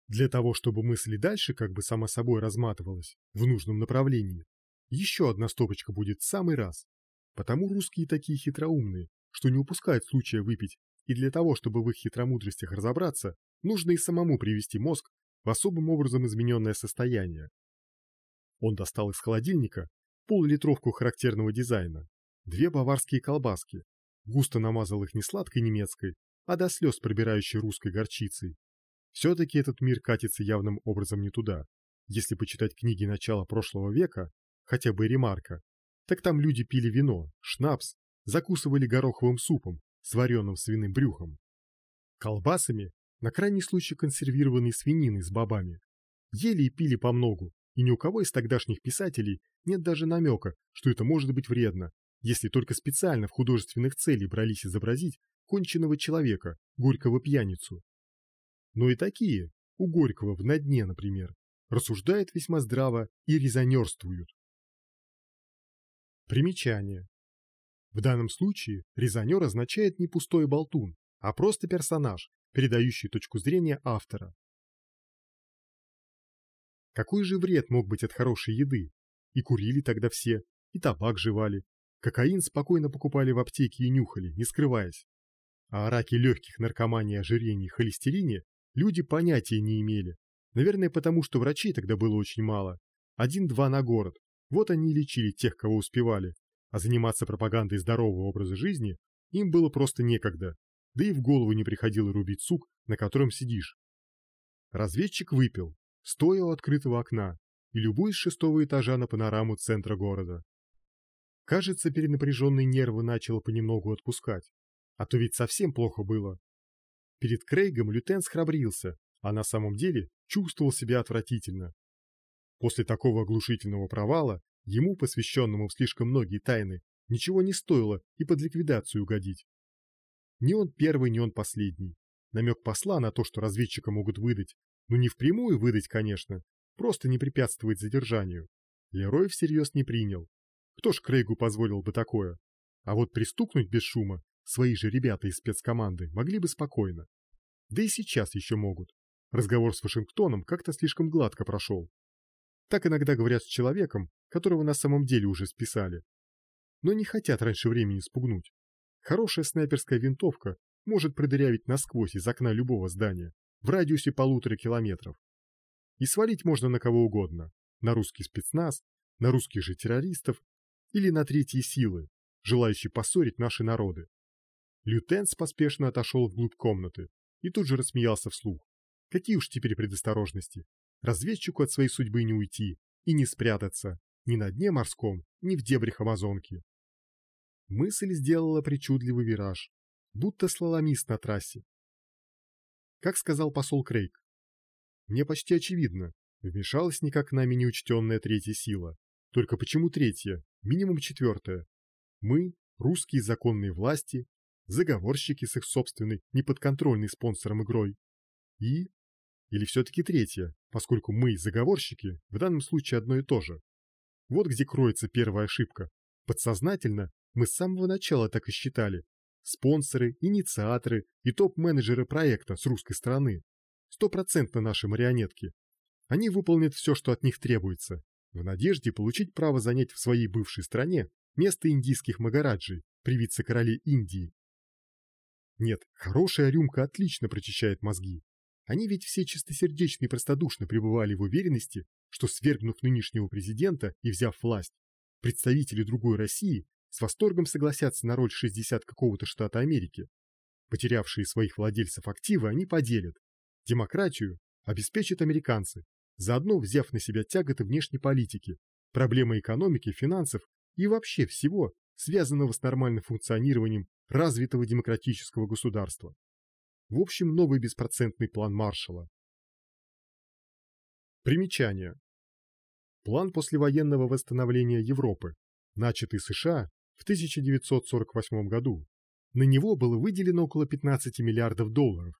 Для того, чтобы мысль дальше как бы само собой разматывалась в нужном направлении, еще одна стопочка будет в самый раз. Потому русские такие хитроумные, что не упускают случая выпить, и для того, чтобы в их хитромудростях разобраться, нужно и самому привести мозг в особым образом измененное состояние, он достал из холодильника пол-литровку характерного дизайна, две баварские колбаски, густо намазал их не сладкой немецкой, а до слез пробирающей русской горчицей. Все-таки этот мир катится явным образом не туда. Если почитать книги начала прошлого века, хотя бы ремарка, так там люди пили вино, шнапс, закусывали гороховым супом с свиным брюхом, колбасами, на крайний случай консервированной свининой с бобами. Ели и пили по многу, и ни у кого из тогдашних писателей нет даже намека, что это может быть вредно, если только специально в художественных целях брались изобразить конченного человека, горького пьяницу. Но и такие, у Горького в «На дне», например, рассуждают весьма здраво и резонерствуют. Примечание. В данном случае резонер означает не пустой болтун, а просто персонаж, передающий точку зрения автора. Какой же вред мог быть от хорошей еды? И курили тогда все, и табак жевали. Кокаин спокойно покупали в аптеке и нюхали, не скрываясь. А о раке легких, наркомании, ожирении, холестерине люди понятия не имели. Наверное, потому что врачей тогда было очень мало. Один-два на город. Вот они и лечили тех, кого успевали. А заниматься пропагандой здорового образа жизни им было просто некогда. Да и в голову не приходило рубить сук, на котором сидишь. Разведчик выпил, стоя у открытого окна и любуясь с шестого этажа на панораму центра города. Кажется, перенапряженные нервы начало понемногу отпускать, а то ведь совсем плохо было. Перед Крейгом Лютен схрабрился, а на самом деле чувствовал себя отвратительно. После такого оглушительного провала ему, посвященному в слишком многие тайны, ничего не стоило и под ликвидацию угодить. Ни он первый, ни он последний. Намек посла на то, что разведчика могут выдать, ну не впрямую выдать, конечно, просто не препятствовать задержанию. Лерой всерьез не принял. Кто ж Крейгу позволил бы такое? А вот пристукнуть без шума свои же ребята из спецкоманды могли бы спокойно. Да и сейчас еще могут. Разговор с Вашингтоном как-то слишком гладко прошел. Так иногда говорят с человеком, которого на самом деле уже списали. Но не хотят раньше времени спугнуть. Хорошая снайперская винтовка может продырявить насквозь из окна любого здания в радиусе полутора километров. И свалить можно на кого угодно. На русский спецназ, на русских же террористов или на третьи силы, желающие поссорить наши народы. Лютенс поспешно отошел вглубь комнаты и тут же рассмеялся вслух. Какие уж теперь предосторожности. Разведчику от своей судьбы не уйти и не спрятаться ни на дне морском, ни в дебрях Амазонки. Мысль сделала причудливый вираж, будто слаломист на трассе. Как сказал посол Крейг, мне почти очевидно, вмешалась никак нами неучтенная третья сила. Только почему третья, минимум четвертая? Мы, русские законные власти, заговорщики с их собственной, неподконтрольной спонсором игрой. И? Или все-таки третья, поскольку мы, заговорщики, в данном случае одно и то же. Вот где кроется первая ошибка. Подсознательно мы с самого начала так и считали. Спонсоры, инициаторы и топ-менеджеры проекта с русской стороны. Стопроцентно наши марионетки. Они выполнят все, что от них требуется, в надежде получить право занять в своей бывшей стране место индийских магараджей, привиться королей Индии. Нет, хорошая рюмка отлично прочищает мозги. Они ведь все чистосердечно и простодушно пребывали в уверенности, что свергнув нынешнего президента и взяв власть, представители другой России с восторгом согласятся на роль 60 какого-то штата Америки. Потерявшие своих владельцев активы они поделят. Демократию обеспечат американцы, заодно взяв на себя тяготы внешней политики, проблемы экономики, финансов и вообще всего, связанного с нормальным функционированием развитого демократического государства. В общем, новый беспроцентный план Маршалла. Примечание. План послевоенного восстановления Европы, начатый США в 1948 году. На него было выделено около 15 миллиардов долларов,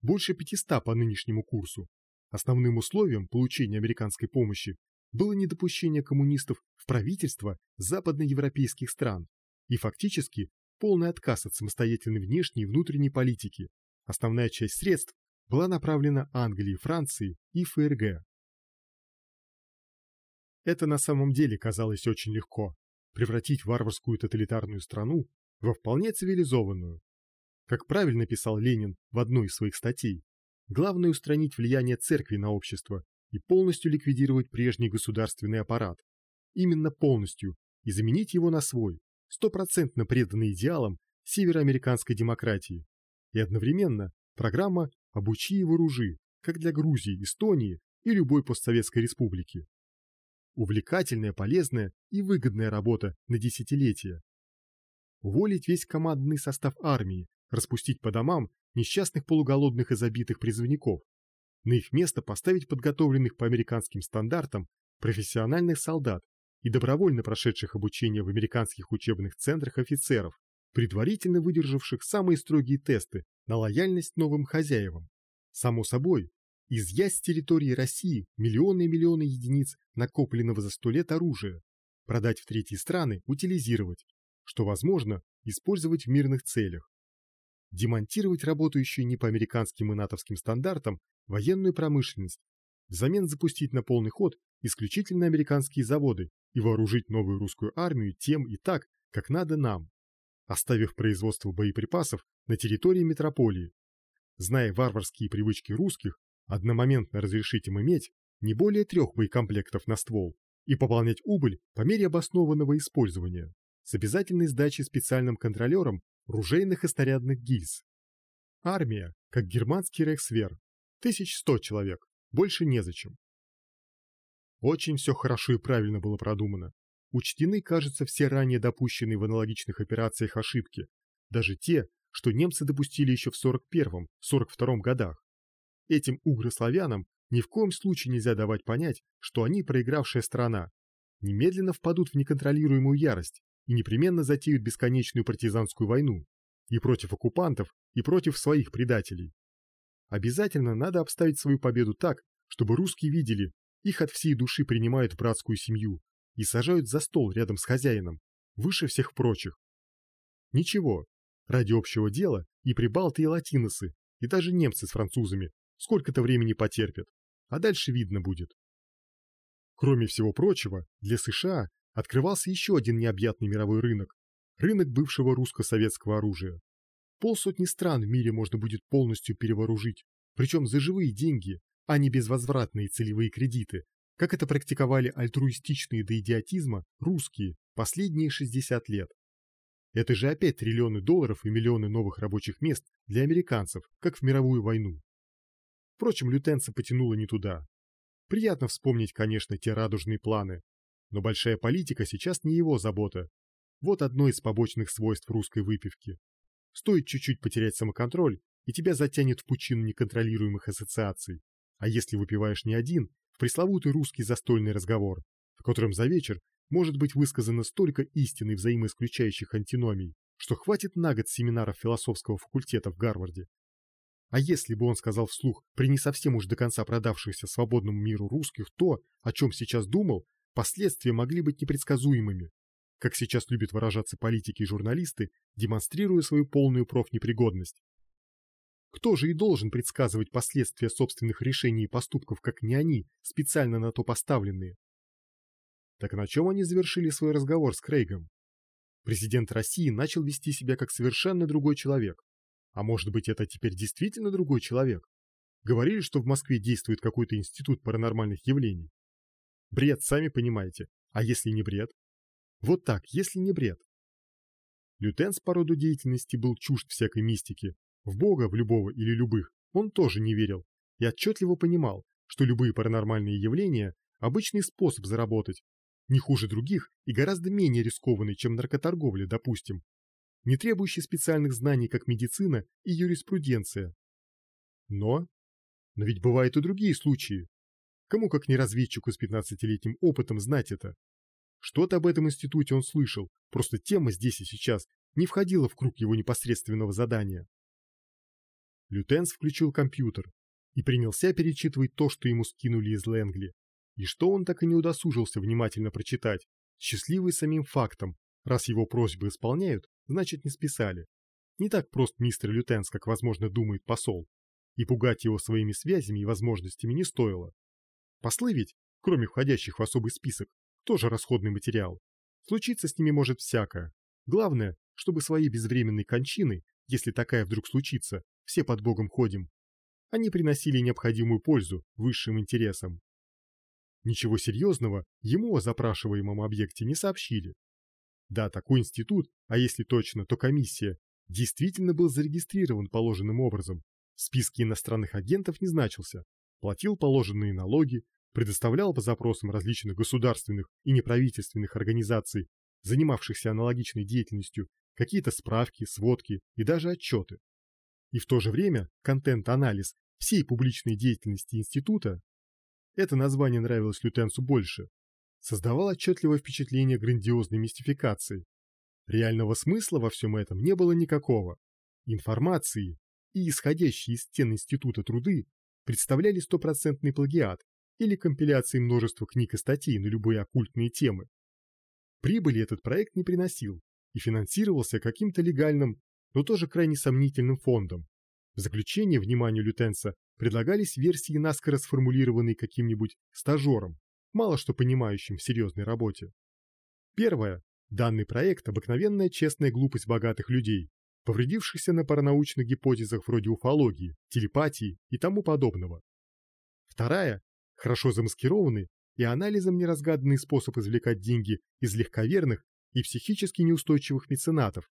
больше 500 по нынешнему курсу. Основным условием получения американской помощи было недопущение коммунистов в правительство западноевропейских стран и фактически полный отказ от самостоятельной внешней и внутренней политики. Основная часть средств была направлена Англии, Франции и ФРГ. Это на самом деле казалось очень легко превратить варварскую тоталитарную страну во вполне цивилизованную. Как правильно писал Ленин в одной из своих статей, главное устранить влияние церкви на общество и полностью ликвидировать прежний государственный аппарат. Именно полностью и заменить его на свой, стопроцентно преданный идеалам североамериканской демократии. И одновременно программа «Обучи и вооружи», как для Грузии, Эстонии и любой постсоветской республики. Увлекательная, полезная и выгодная работа на десятилетия. Уволить весь командный состав армии, распустить по домам несчастных полуголодных и забитых призывников. На их место поставить подготовленных по американским стандартам профессиональных солдат и добровольно прошедших обучение в американских учебных центрах офицеров, предварительно выдержавших самые строгие тесты на лояльность новым хозяевам. Само собой, изъять с территории России миллионы и миллионы единиц накопленного за сто лет оружия, продать в третьи страны, утилизировать, что возможно использовать в мирных целях. Демонтировать работающую не по американским и натовским стандартам военную промышленность, взамен запустить на полный ход исключительно американские заводы и вооружить новую русскую армию тем и так, как надо нам, оставив производство боеприпасов на территории метрополии. Зная варварские привычки русских, одномоментно разрешить им иметь не более трех боекомплектов на ствол и пополнять убыль по мере обоснованного использования с обязательной сдачей специальным контролером ружейных и снарядных гильз. Армия, как германский рейхсвер, 1100 человек, больше незачем. Очень все хорошо и правильно было продумано. Учтены, кажется, все ранее допущенные в аналогичных операциях ошибки, даже те, что немцы допустили еще в 41-42 годах. Этим угрославянам ни в коем случае нельзя давать понять, что они проигравшая страна. Немедленно впадут в неконтролируемую ярость и непременно затеют бесконечную партизанскую войну и против оккупантов, и против своих предателей. Обязательно надо обставить свою победу так, чтобы русские видели, их от всей души принимают в братскую семью и сажают за стол рядом с хозяином, выше всех прочих. Ничего, ради общего дела и прибалты, и латиносы, и даже немцы с французами сколько-то времени потерпят, а дальше видно будет. Кроме всего прочего, для США открывался еще один необъятный мировой рынок – рынок бывшего русско-советского оружия. Полсотни стран в мире можно будет полностью перевооружить, причем за живые деньги, а не безвозвратные целевые кредиты, как это практиковали альтруистичные до идиотизма русские последние 60 лет. Это же опять триллионы долларов и миллионы новых рабочих мест для американцев, как в мировую войну. Впрочем, лютенца потянуло не туда. Приятно вспомнить, конечно, те радужные планы, но большая политика сейчас не его забота. Вот одно из побочных свойств русской выпивки. Стоит чуть-чуть потерять самоконтроль, и тебя затянет в пучину неконтролируемых ассоциаций. А если выпиваешь не один, в пресловутый русский застольный разговор, в котором за вечер может быть высказано столько истинных взаимоисключающих антиномий, что хватит на год семинаров философского факультета в Гарварде. А если бы он сказал вслух при не совсем уж до конца продавшихся свободному миру русских то, о чем сейчас думал, последствия могли быть непредсказуемыми, как сейчас любят выражаться политики и журналисты, демонстрируя свою полную профнепригодность. Кто же и должен предсказывать последствия собственных решений и поступков, как не они, специально на то поставленные? Так на чем они завершили свой разговор с Крейгом? Президент России начал вести себя как совершенно другой человек. А может быть, это теперь действительно другой человек? Говорили, что в Москве действует какой-то институт паранормальных явлений. Бред, сами понимаете. А если не бред? Вот так, если не бред. Лютенс по роду деятельности был чужд всякой мистики, в Бога, в любого или любых, он тоже не верил и отчетливо понимал, что любые паранормальные явления – обычный способ заработать, не хуже других и гораздо менее рискованный, чем наркоторговля, допустим, не требующий специальных знаний, как медицина и юриспруденция. Но... Но ведь бывают и другие случаи. Кому как не разведчику с 15-летним опытом знать это? Что-то об этом институте он слышал, просто тема здесь и сейчас не входила в круг его непосредственного задания. Лютенс включил компьютер и принялся перечитывать то, что ему скинули из Лэнгли, и что он так и не удосужился внимательно прочитать, счастливый самим фактом, раз его просьбы исполняют, значит не списали. Не так прост мистер Лютенс, как, возможно, думает посол, и пугать его своими связями и возможностями не стоило. Послы ведь, кроме входящих в особый список, тоже расходный материал. Случиться с ними может всякое. Главное, чтобы своей безвременной кончины, если такая вдруг случится, все под Богом ходим. Они приносили необходимую пользу высшим интересам. Ничего серьезного ему о запрашиваемом объекте не сообщили. Да, такой институт, а если точно, то комиссия, действительно был зарегистрирован положенным образом, в списке иностранных агентов не значился, платил положенные налоги, предоставлял по запросам различных государственных и неправительственных организаций, занимавшихся аналогичной деятельностью, какие-то справки, сводки и даже отчеты и в то же время контент-анализ всей публичной деятельности института, это название нравилось лютенцу больше, создавал отчетливое впечатление грандиозной мистификации. Реального смысла во всем этом не было никакого. Информации и исходящие из стен института труды представляли стопроцентный плагиат или компиляции множества книг и статей на любые оккультные темы. Прибыли этот проект не приносил и финансировался каким-то легальным но тоже крайне сомнительным фондом. В заключение вниманию лютенца предлагались версии, наскоро сформулированные каким-нибудь стажером, мало что понимающим в серьезной работе. Первое. Данный проект – обыкновенная честная глупость богатых людей, повредившихся на паранаучных гипотезах вроде уфологии, телепатии и тому подобного. Вторая – хорошо замаскированный и анализом неразгаданный способ извлекать деньги из легковерных и психически неустойчивых меценатов,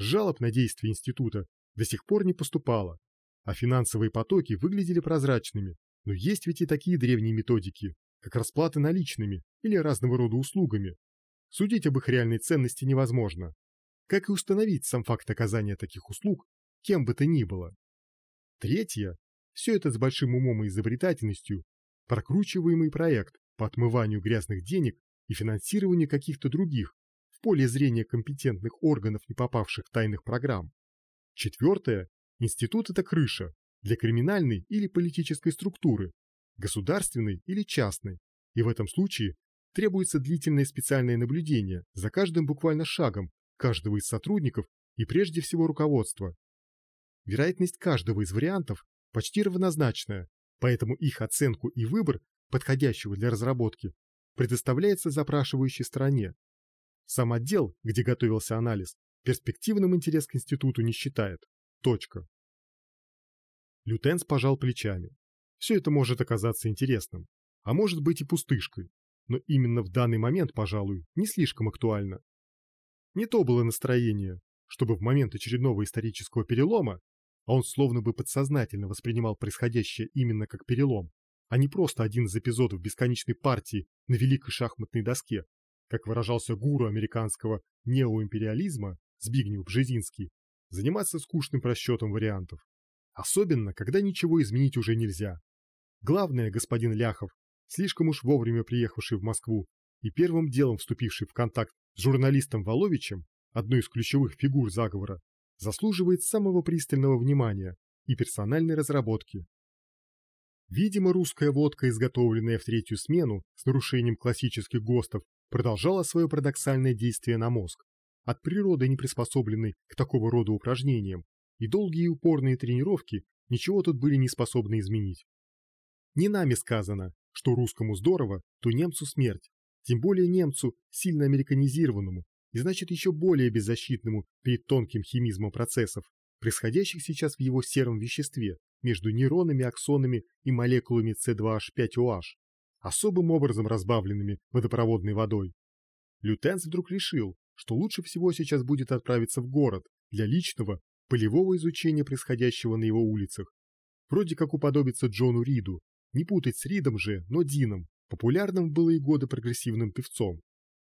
Жалоб на действия института до сих пор не поступало, а финансовые потоки выглядели прозрачными, но есть ведь и такие древние методики, как расплата наличными или разного рода услугами. Судить об их реальной ценности невозможно. Как и установить сам факт оказания таких услуг, кем бы то ни было. Третье – все это с большим умом и изобретательностью, прокручиваемый проект по отмыванию грязных денег и финансированию каких-то других, поле зрения компетентных органов, не попавших в тайных программ. Четвертое. Институт – это крыша для криминальной или политической структуры, государственной или частной, и в этом случае требуется длительное специальное наблюдение за каждым буквально шагом, каждого из сотрудников и прежде всего руководства. Вероятность каждого из вариантов почти равнозначная, поэтому их оценку и выбор, подходящего для разработки, предоставляется запрашивающей стороне. Сам отдел, где готовился анализ, перспективным интерес к институту не считает. Точка. Лютенс пожал плечами. Все это может оказаться интересным, а может быть и пустышкой, но именно в данный момент, пожалуй, не слишком актуально. Не то было настроение, чтобы в момент очередного исторического перелома, а он словно бы подсознательно воспринимал происходящее именно как перелом, а не просто один из эпизодов бесконечной партии на великой шахматной доске, как выражался гуру американского неоимпериализма Збигнев Бжезинский, заниматься скучным просчетом вариантов. Особенно, когда ничего изменить уже нельзя. Главное, господин Ляхов, слишком уж вовремя приехавший в Москву и первым делом вступивший в контакт с журналистом Воловичем, одной из ключевых фигур заговора, заслуживает самого пристального внимания и персональной разработки. Видимо, русская водка, изготовленная в третью смену с нарушением классических ГОСТов, продолжала свое парадоксальное действие на мозг, от природы не приспособленной к такого рода упражнениям, и долгие и упорные тренировки ничего тут были не способны изменить. Не нами сказано, что русскому здорово, то немцу смерть, тем более немцу, сильно американизированному и значит еще более беззащитному перед тонким химизмом процессов, происходящих сейчас в его сером веществе между нейронами, аксонами и молекулами C2H5OH, особым образом разбавленными водопроводной водой. Лютенс вдруг решил, что лучше всего сейчас будет отправиться в город для личного, полевого изучения происходящего на его улицах. Вроде как уподобиться Джону Риду, не путать с Ридом же, но Дином, популярным в былые годы прогрессивным певцом,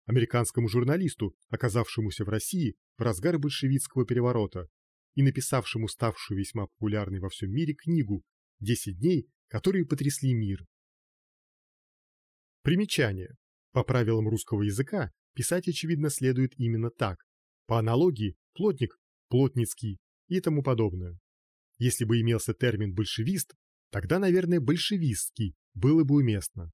американскому журналисту, оказавшемуся в России в разгар большевистского переворота и написавшему ставшую весьма популярной во всем мире книгу «Десять дней, которые потрясли мир». Примечание. По правилам русского языка писать, очевидно, следует именно так. По аналогии плотник, плотницкий и тому подобное. Если бы имелся термин «большевист», тогда, наверное, большевистский было бы уместно.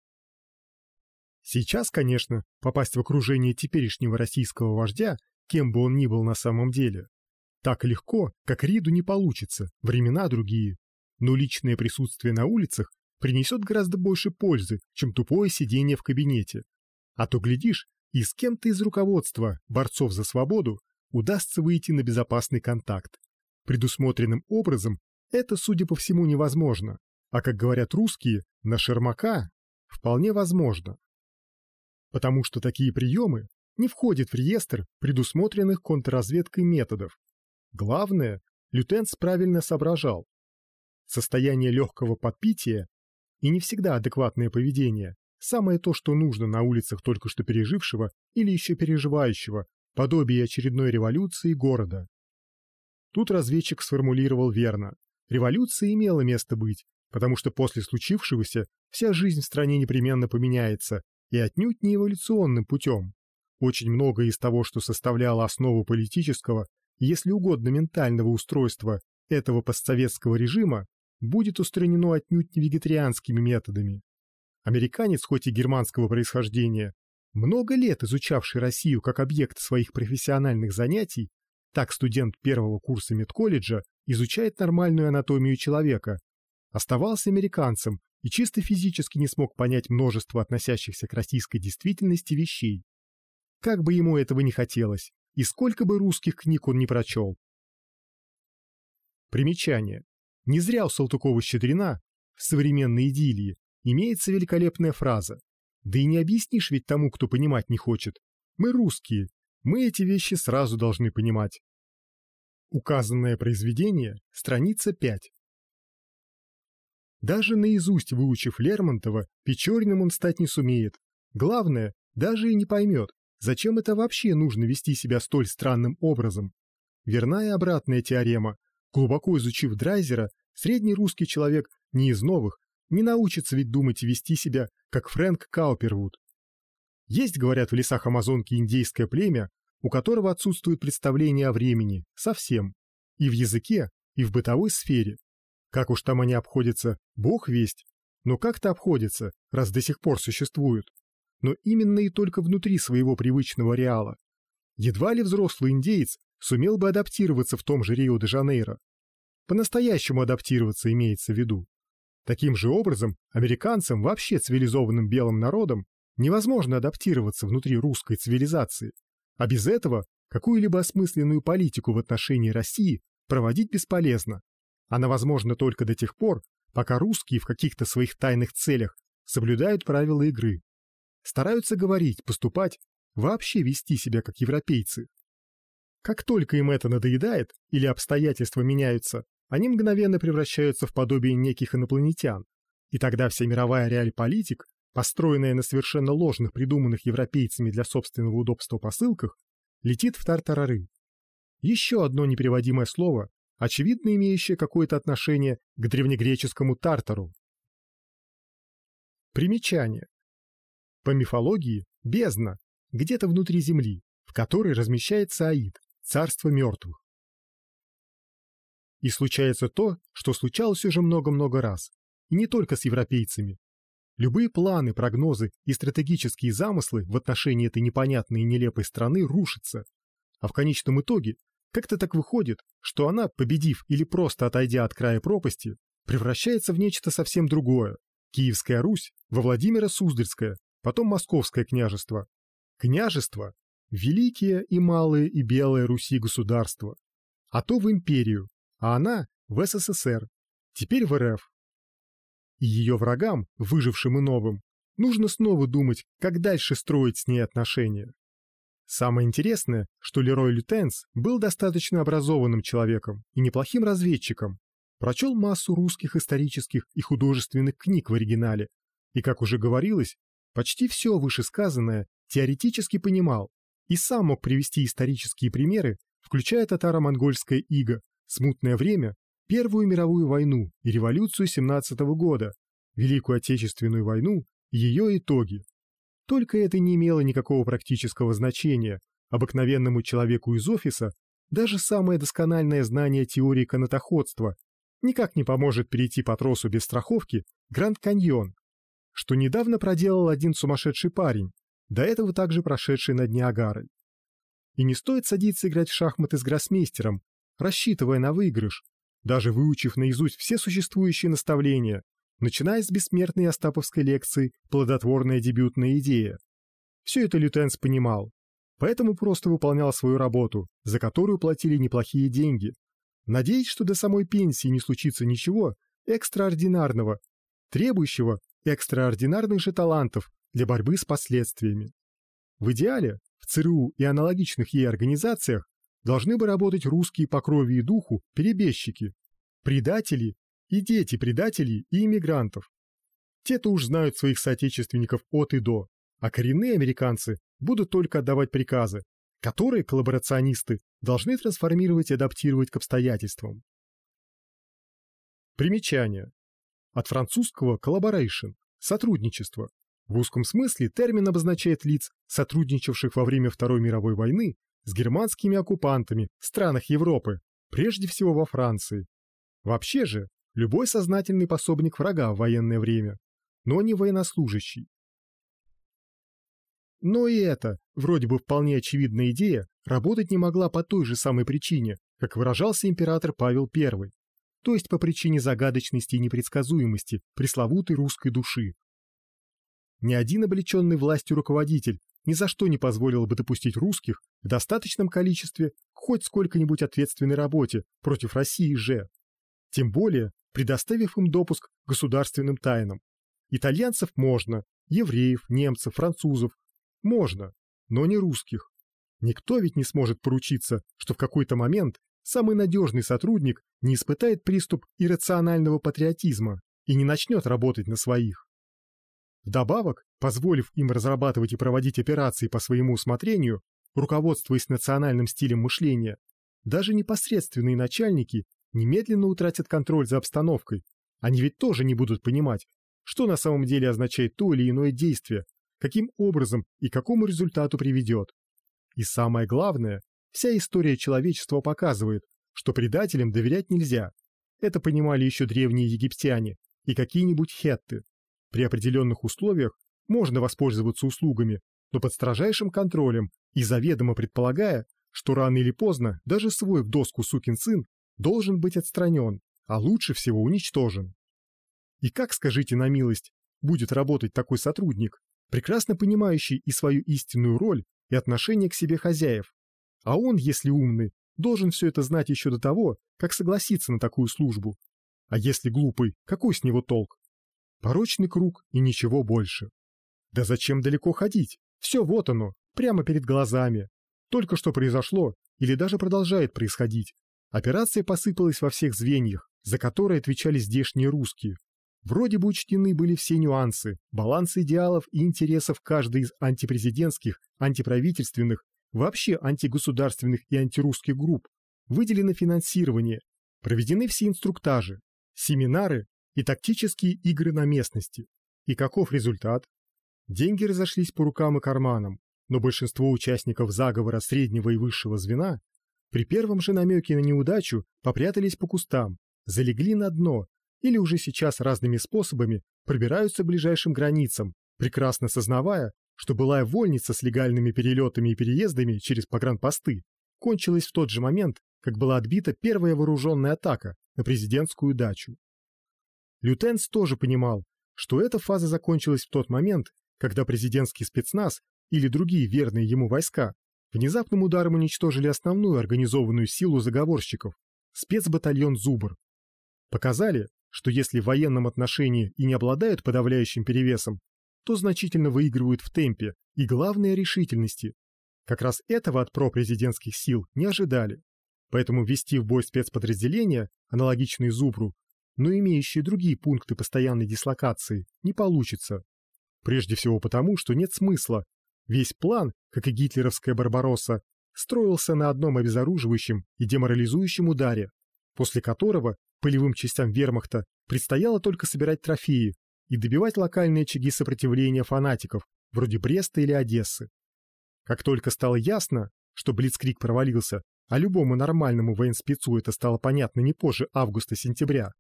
Сейчас, конечно, попасть в окружение теперешнего российского вождя, кем бы он ни был на самом деле, так легко, как Риду не получится, времена другие. Но личное присутствие на улицах принесет гораздо больше пользы, чем тупое сидение в кабинете. А то, глядишь, и с кем-то из руководства, борцов за свободу, удастся выйти на безопасный контакт. Предусмотренным образом это, судя по всему, невозможно, а, как говорят русские, на Шермака вполне возможно потому что такие приемы не входят в реестр предусмотренных контрразведкой методов. Главное, Лютенс правильно соображал. Состояние легкого подпития и не всегда адекватное поведение – самое то, что нужно на улицах только что пережившего или еще переживающего подобие очередной революции города. Тут разведчик сформулировал верно. Революция имела место быть, потому что после случившегося вся жизнь в стране непременно поменяется, и отнюдь не эволюционным путем. Очень многое из того, что составляло основу политического, если угодно ментального устройства этого постсоветского режима, будет устранено отнюдь не вегетарианскими методами. Американец, хоть и германского происхождения, много лет изучавший Россию как объект своих профессиональных занятий, так студент первого курса медколледжа изучает нормальную анатомию человека, оставался американцем и чисто физически не смог понять множество относящихся к российской действительности вещей. Как бы ему этого не хотелось, и сколько бы русских книг он не прочел. Примечание. Не зря у Салтыкова-Щедрина в современной идиллии имеется великолепная фраза. Да и не объяснишь ведь тому, кто понимать не хочет. Мы русские, мы эти вещи сразу должны понимать. Указанное произведение, страница 5. Даже наизусть выучив Лермонтова, Печориным он стать не сумеет. Главное, даже и не поймет, зачем это вообще нужно вести себя столь странным образом. Верна и обратная теорема. Глубоко изучив Драйзера, средний русский человек не из новых, не научится ведь думать и вести себя, как Фрэнк Каупервуд. Есть, говорят, в лесах Амазонки индейское племя, у которого отсутствует представление о времени, совсем. И в языке, и в бытовой сфере. Как уж там они обходятся, бог весть. Но как-то обходятся, раз до сих пор существуют. Но именно и только внутри своего привычного реала. едва ли взрослый индеец сумел бы адаптироваться в том же Рио-де-Жанейро. По-настоящему адаптироваться имеется в виду. Таким же образом, американцам, вообще цивилизованным белым народом, невозможно адаптироваться внутри русской цивилизации, а без этого какую-либо осмысленную политику в отношении России проводить бесполезно. Она возможна только до тех пор, пока русские в каких-то своих тайных целях соблюдают правила игры. Стараются говорить, поступать, вообще вести себя как европейцы. Как только им это надоедает или обстоятельства меняются, они мгновенно превращаются в подобие неких инопланетян, и тогда вся мировая реаль-политик, построенная на совершенно ложных придуманных европейцами для собственного удобства посылках, летит в тартарары. Еще одно неприводимое слово, очевидно имеющее какое-то отношение к древнегреческому тартару. Примечание. По мифологии – бездна, где-то внутри земли, в которой размещается Аид, царство мертвых. И случается то, что случалось уже много-много раз, и не только с европейцами. Любые планы, прогнозы и стратегические замыслы в отношении этой непонятной и нелепой страны рушатся, а в конечном итоге как-то так выходит, что она, победив или просто отойдя от края пропасти, превращается в нечто совсем другое. Киевская Русь во Владимира Суздальское, потом Московское княжество. Княжество – великие и малые и белые Руси государства. А то в империю, а она в СССР, теперь в РФ. И ее врагам, выжившим и новым, нужно снова думать, как дальше строить с ней отношения. Самое интересное, что Лерой Лютенс был достаточно образованным человеком и неплохим разведчиком, прочел массу русских исторических и художественных книг в оригинале, и, как уже говорилось, почти все вышесказанное теоретически понимал и сам мог привести исторические примеры, включая татаро-монгольское иго, смутное время, Первую мировую войну и революцию 17 года, Великую Отечественную войну и ее итоги. Только это не имело никакого практического значения. Обыкновенному человеку из офиса даже самое доскональное знание теории канатоходства никак не поможет перейти по тросу без страховки Гранд Каньон, что недавно проделал один сумасшедший парень, до этого также прошедший над Ниагарой. И не стоит садиться играть в шахматы с гроссмейстером, рассчитывая на выигрыш, даже выучив наизусть все существующие наставления, начиная с бессмертной Остаповской лекции «Плодотворная дебютная идея». Все это Лютенс понимал, поэтому просто выполнял свою работу, за которую платили неплохие деньги, надеясь, что до самой пенсии не случится ничего экстраординарного, требующего экстраординарных же талантов для борьбы с последствиями. В идеале в ЦРУ и аналогичных ей организациях должны бы работать русские по крови и духу перебежчики, предатели и дети предателей и иммигрантов. Те-то уж знают своих соотечественников от и до, а коренные американцы будут только отдавать приказы, которые коллаборационисты должны трансформировать и адаптировать к обстоятельствам. Примечание. От французского collaboration – сотрудничество. В узком смысле термин обозначает лиц, сотрудничавших во время Второй мировой войны с германскими оккупантами в странах Европы, прежде всего во Франции. Вообще же, любой сознательный пособник врага в военное время, но не военнослужащий. Но и эта, вроде бы вполне очевидная идея, работать не могла по той же самой причине, как выражался император Павел I, то есть по причине загадочности и непредсказуемости пресловутой русской души. Ни один облеченный властью руководитель ни за что не позволил бы допустить русских в достаточном количестве к хоть сколько-нибудь ответственной работе против России же. Тем более, предоставив им допуск к государственным тайнам. Итальянцев можно, евреев, немцев, французов можно, но не русских. Никто ведь не сможет поручиться, что в какой-то момент самый надежный сотрудник не испытает приступ иррационального патриотизма и не начнет работать на своих. Вдобавок, позволив им разрабатывать и проводить операции по своему усмотрению, руководствуясь национальным стилем мышления, даже непосредственные начальники немедленно утратят контроль за обстановкой. Они ведь тоже не будут понимать, что на самом деле означает то или иное действие, каким образом и какому результату приведет. И самое главное, вся история человечества показывает, что предателям доверять нельзя. Это понимали еще древние египтяне и какие-нибудь хетты. При определенных условиях можно воспользоваться услугами, но под строжайшим контролем и заведомо предполагая, что рано или поздно даже свой в доску сукин сын должен быть отстранен, а лучше всего уничтожен. И как, скажите на милость, будет работать такой сотрудник, прекрасно понимающий и свою истинную роль, и отношение к себе хозяев? А он, если умный, должен все это знать еще до того, как согласиться на такую службу. А если глупый, какой с него толк? Порочный круг и ничего больше. Да зачем далеко ходить? Все вот оно, прямо перед глазами. Только что произошло или даже продолжает происходить. Операция посыпалась во всех звеньях, за которые отвечали здешние русские. Вроде бы учтены были все нюансы, баланс идеалов и интересов каждой из антипрезидентских, антиправительственных, вообще антигосударственных и антирусских групп. Выделено финансирование, проведены все инструктажи, семинары и тактические игры на местности. И каков результат? Деньги разошлись по рукам и карманам, но большинство участников заговора среднего и высшего звена при первом же намеке на неудачу попрятались по кустам, залегли на дно или уже сейчас разными способами пробираются к ближайшим границам, прекрасно сознавая, что былая вольница с легальными перелетами и переездами через погранпосты кончилась в тот же момент, как была отбита первая вооруженная атака на президентскую дачу. Лютенс тоже понимал, что эта фаза закончилась в тот момент, когда президентский спецназ или другие верные ему войска внезапным ударом уничтожили основную организованную силу заговорщиков – спецбатальон «Зубр». Показали, что если в военном отношении и не обладают подавляющим перевесом, то значительно выигрывают в темпе и, главное, решительности. Как раз этого от пропрезидентских сил не ожидали. Поэтому ввести в бой спецподразделения, аналогичные Зубру, но имеющие другие пункты постоянной дислокации, не получится. Прежде всего потому, что нет смысла. Весь план, как и гитлеровская Барбаросса, строился на одном обезоруживающем и деморализующем ударе, после которого полевым частям вермахта предстояло только собирать трофеи и добивать локальные очаги сопротивления фанатиков, вроде Бреста или Одессы. Как только стало ясно, что Блицкрик провалился, а любому нормальному военспецу это стало понятно не позже августа-сентября,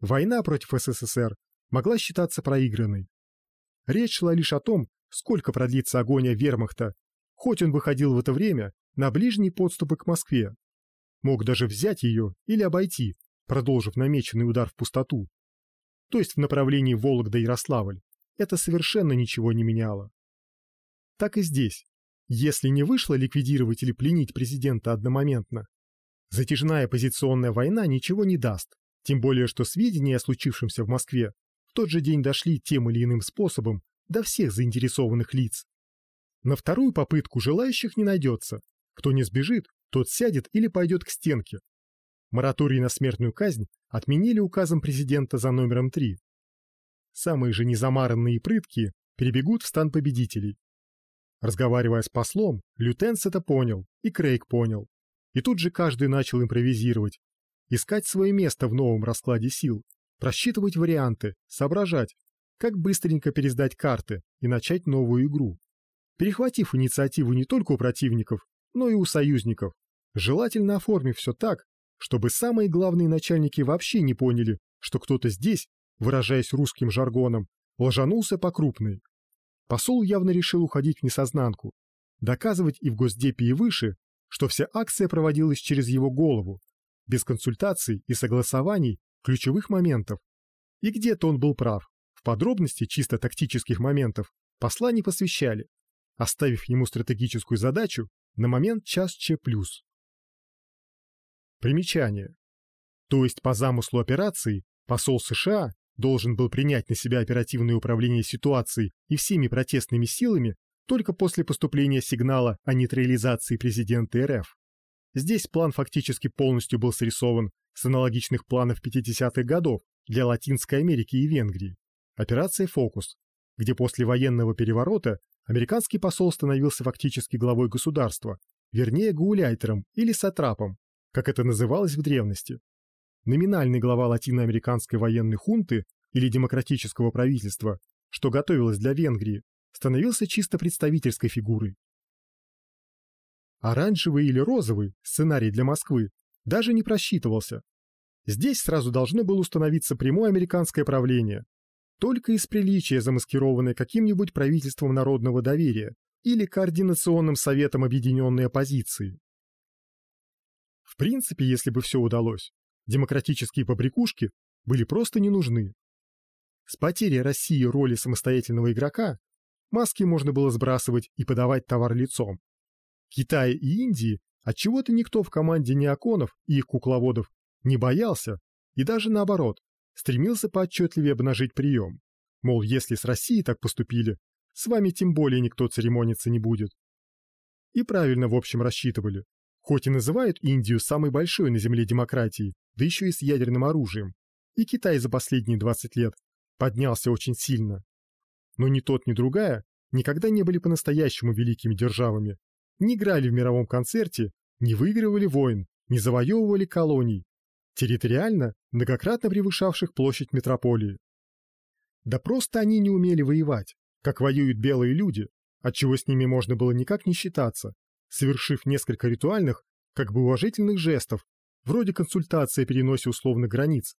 война против СССР могла считаться проигранной. Речь шла лишь о том, сколько продлится агония вермахта, хоть он выходил в это время на ближние подступы к Москве. Мог даже взять ее или обойти, продолжив намеченный удар в пустоту. То есть в направлении Вологда-Ярославль. Это совершенно ничего не меняло. Так и здесь. Если не вышло ликвидировать или пленить президента одномоментно, затяжная позиционная война ничего не даст, тем более что сведения о случившемся в Москве тот же день дошли тем или иным способом до всех заинтересованных лиц. На вторую попытку желающих не найдется. Кто не сбежит, тот сядет или пойдет к стенке. Мораторий на смертную казнь отменили указом президента за номером 3. Самые же незамаранные и прыткие перебегут в стан победителей. Разговаривая с послом, Лютенс это понял, и Крейг понял. И тут же каждый начал импровизировать, искать свое место в новом раскладе сил. Просчитывать варианты, соображать, как быстренько пересдать карты и начать новую игру. Перехватив инициативу не только у противников, но и у союзников, желательно оформив все так, чтобы самые главные начальники вообще не поняли, что кто-то здесь, выражаясь русским жаргоном, ложанулся по крупной. Посол явно решил уходить в несознанку, доказывать и в Госдепе и выше, что вся акция проводилась через его голову, без консультаций и согласований ключевых моментов. И где-то он был прав. В подробности чисто тактических моментов посла не посвящали, оставив ему стратегическую задачу на момент час Ч+. Примечание. То есть по замыслу операции посол США должен был принять на себя оперативное управление ситуацией и всеми протестными силами только после поступления сигнала о нейтрализации президента РФ. Здесь план фактически полностью был срисован с аналогичных планов 50-х годов для Латинской Америки и Венгрии. Операция «Фокус», где после военного переворота американский посол становился фактически главой государства, вернее гауляйтером или сатрапом, как это называлось в древности. Номинальный глава латиноамериканской военной хунты или демократического правительства, что готовилось для Венгрии, становился чисто представительской фигурой. Оранжевый или розовый сценарий для Москвы даже не просчитывался. Здесь сразу должно было установиться прямое американское правление, только из приличия замаскированное каким-нибудь правительством народного доверия, или Координационным советом объединенной оппозиции. В принципе, если бы все удалось, демократические побрякушки были просто не нужны. С потерей России роли самостоятельного игрока маски можно было сбрасывать и подавать товар лицом. Китая и Индии отчего-то никто в команде неоконов и их кукловодов не боялся и даже наоборот стремился поотчетливее обнажить прием. Мол, если с Россией так поступили, с вами тем более никто церемониться не будет. И правильно в общем рассчитывали. Хоть и называют Индию самой большой на Земле демократией, да еще и с ядерным оружием, и Китай за последние 20 лет поднялся очень сильно. Но ни тот, ни другая никогда не были по-настоящему великими державами, не играли в мировом концерте, не выигрывали войн, не завоевывали колоний, территориально многократно превышавших площадь метрополии. Да просто они не умели воевать, как воюют белые люди, отчего с ними можно было никак не считаться, совершив несколько ритуальных, как бы уважительных жестов, вроде консультации о переносе условных границ,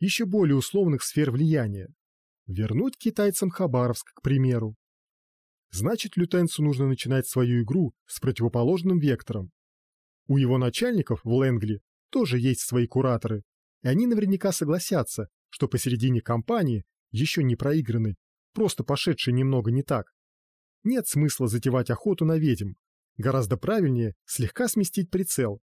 еще более условных сфер влияния. Вернуть китайцам Хабаровск, к примеру. Значит, лютенцу нужно начинать свою игру с противоположным вектором. У его начальников в Лэнгли тоже есть свои кураторы, и они наверняка согласятся, что посередине кампании, еще не проигранной, просто пошедшей немного не так, нет смысла затевать охоту на ведьм, Гораздо правильнее слегка сместить прицел.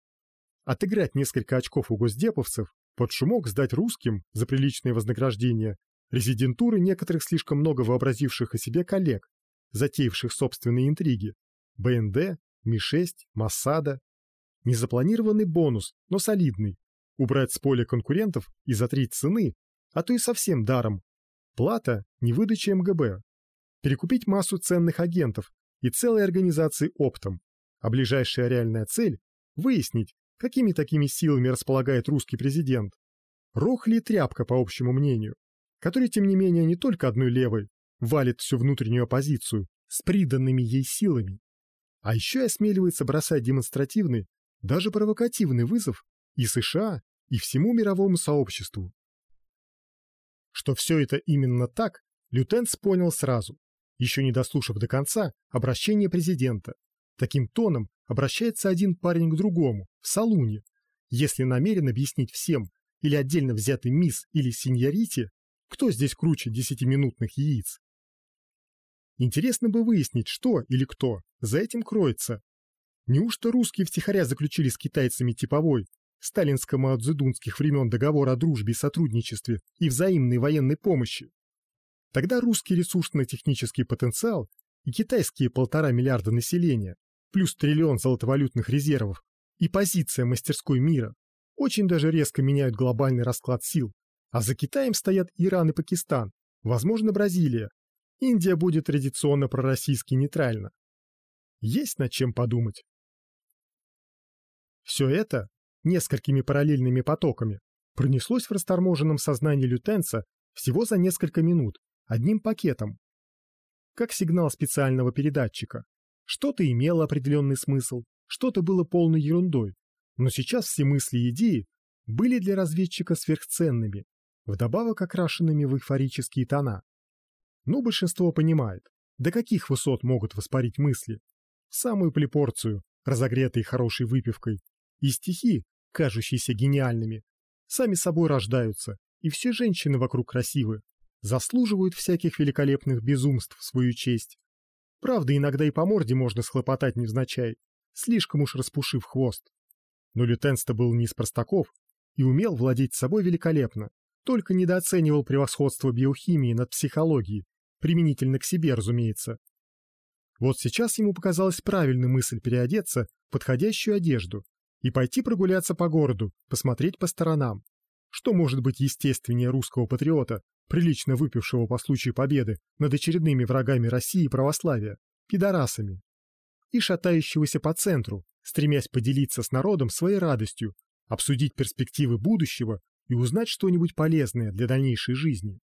Отыграть несколько очков у госдеповцев, под шумок сдать русским за приличное вознаграждение резидентуры некоторых слишком много вообразивших о себе коллег, затеявших собственные интриги. БНД, Ми-6, Массада. Незапланированный бонус, но солидный. Убрать с поля конкурентов и затрить цены, а то и совсем даром. Плата – не выдача МГБ. Перекупить массу ценных агентов, и целой организации оптом, а ближайшая реальная цель – выяснить, какими такими силами располагает русский президент. Рох ли тряпка, по общему мнению, который, тем не менее, не только одной левой валит всю внутреннюю оппозицию с приданными ей силами, а еще и осмеливается бросать демонстративный, даже провокативный вызов и США, и всему мировому сообществу. Что все это именно так, Лютенс понял сразу еще не дослушав до конца обращение президента. Таким тоном обращается один парень к другому, в салуне. Если намерен объяснить всем, или отдельно взятый мисс или сеньорите, кто здесь круче десятиминутных яиц. Интересно бы выяснить, что или кто за этим кроется. Неужто русские втихаря заключили с китайцами типовой, сталинско-маодзедунских времен договор о дружбе и сотрудничестве и взаимной военной помощи? Тогда русский ресурсно-технический потенциал и китайские полтора миллиарда населения, плюс триллион золотовалютных резервов и позиция мастерской мира очень даже резко меняют глобальный расклад сил, а за Китаем стоят Иран и Пакистан, возможно, Бразилия. Индия будет традиционно пророссийски нейтральна. Есть над чем подумать. Все это несколькими параллельными потоками пронеслось в расторможенном сознании лютенца всего за несколько минут, одним пакетом. Как сигнал специального передатчика. Что-то имело определенный смысл, что-то было полной ерундой, но сейчас все мысли и идеи были для разведчика сверхценными, вдобавок окрашенными в эйфорические тона. Но большинство понимает, до каких высот могут воспарить мысли. Самую плепорцию, разогретые хорошей выпивкой, и стихи, кажущиеся гениальными, сами собой рождаются, и все женщины вокруг красивы, заслуживают всяких великолепных безумств в свою честь. Правда, иногда и по морде можно схлопотать невзначай, слишком уж распушив хвост. Но лютенс-то был не из простаков и умел владеть собой великолепно, только недооценивал превосходство биохимии над психологией, применительно к себе, разумеется. Вот сейчас ему показалась правильной мысль переодеться в подходящую одежду и пойти прогуляться по городу, посмотреть по сторонам. Что может быть естественнее русского патриота, прилично выпившего по случаю победы над очередными врагами России и православия, пидорасами, и шатающегося по центру, стремясь поделиться с народом своей радостью, обсудить перспективы будущего и узнать что-нибудь полезное для дальнейшей жизни.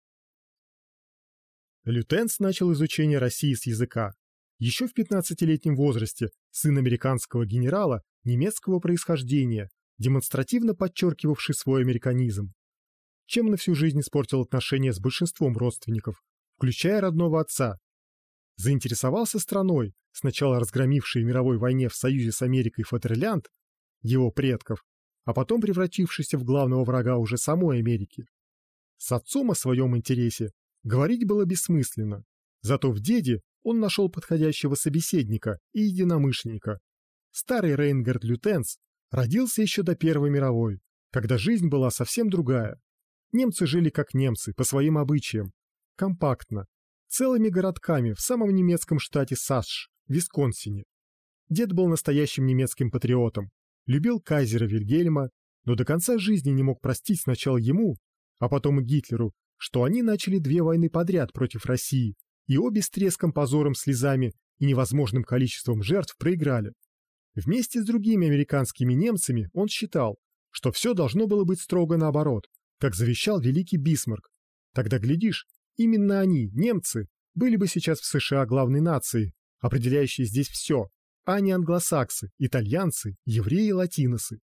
Лютенс начал изучение России с языка. Еще в 15-летнем возрасте сын американского генерала немецкого происхождения, демонстративно подчеркивавший свой американизм чем на всю жизнь испортил отношения с большинством родственников, включая родного отца. Заинтересовался страной, сначала разгромившие в мировой войне в союзе с Америкой Фатерлянд, его предков, а потом превратившийся в главного врага уже самой Америки. С отцом о своем интересе говорить было бессмысленно, зато в деде он нашел подходящего собеседника и единомышленника. Старый Рейнгард Лютенс родился еще до Первой мировой, когда жизнь была совсем другая. Немцы жили как немцы, по своим обычаям, компактно, целыми городками в самом немецком штате Сасш, Висконсине. Дед был настоящим немецким патриотом, любил кайзера Вильгельма, но до конца жизни не мог простить сначала ему, а потом и Гитлеру, что они начали две войны подряд против России, и обе с треском, позором, слезами и невозможным количеством жертв проиграли. Вместе с другими американскими немцами он считал, что все должно было быть строго наоборот, как завещал великий Бисмарк. Тогда, глядишь, именно они, немцы, были бы сейчас в США главной нацией, определяющей здесь все, а не англосаксы, итальянцы, евреи, латиносы.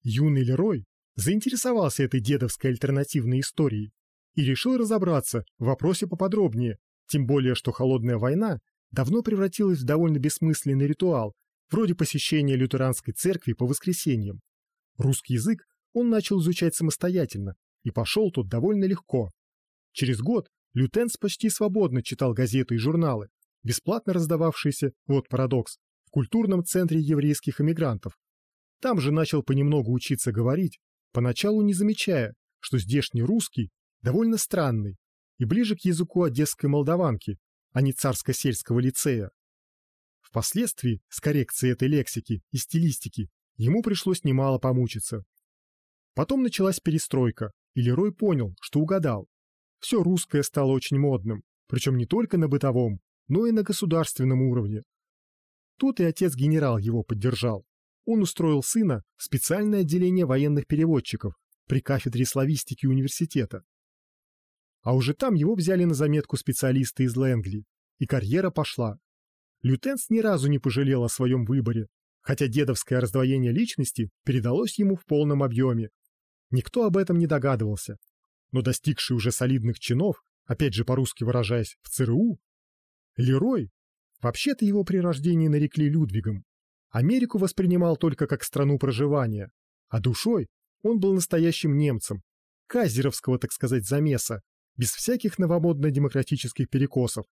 Юный Лерой заинтересовался этой дедовской альтернативной историей и решил разобраться в вопросе поподробнее, тем более что холодная война давно превратилась в довольно бессмысленный ритуал, вроде посещения лютеранской церкви по воскресеньям. Русский язык он начал изучать самостоятельно и пошел тут довольно легко. Через год Лютенс почти свободно читал газеты и журналы, бесплатно раздававшиеся, вот парадокс, в культурном центре еврейских эмигрантов. Там же начал понемногу учиться говорить, поначалу не замечая, что здешний русский довольно странный и ближе к языку одесской молдаванки, а не царско-сельского лицея. Впоследствии с коррекцией этой лексики и стилистики ему пришлось немало помучиться. Потом началась перестройка, и Лерой понял, что угадал. Все русское стало очень модным, причем не только на бытовом, но и на государственном уровне. Тут и отец-генерал его поддержал. Он устроил сына в специальное отделение военных переводчиков при кафедре славистики университета. А уже там его взяли на заметку специалисты из Лэнгли, и карьера пошла. Лютенс ни разу не пожалел о своем выборе, хотя дедовское раздвоение личности передалось ему в полном объеме. Никто об этом не догадывался. Но достигший уже солидных чинов, опять же по-русски выражаясь, в ЦРУ, Лерой, вообще-то его при рождении нарекли Людвигом, Америку воспринимал только как страну проживания, а душой он был настоящим немцем, казеровского, так сказать, замеса, без всяких новомодно-демократических перекосов.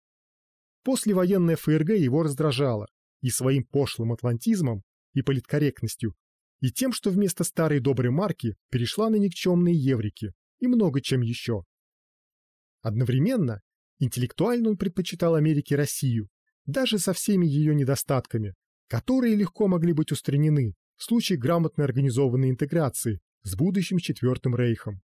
Послевоенная ФРГ его раздражала и своим пошлым атлантизмом, и политкорректностью, и тем, что вместо старой доброй марки перешла на никчемные еврики, и много чем еще. Одновременно, интеллектуально он предпочитал Америке Россию, даже со всеми ее недостатками, которые легко могли быть устранены в случае грамотно организованной интеграции с будущим Четвертым Рейхом.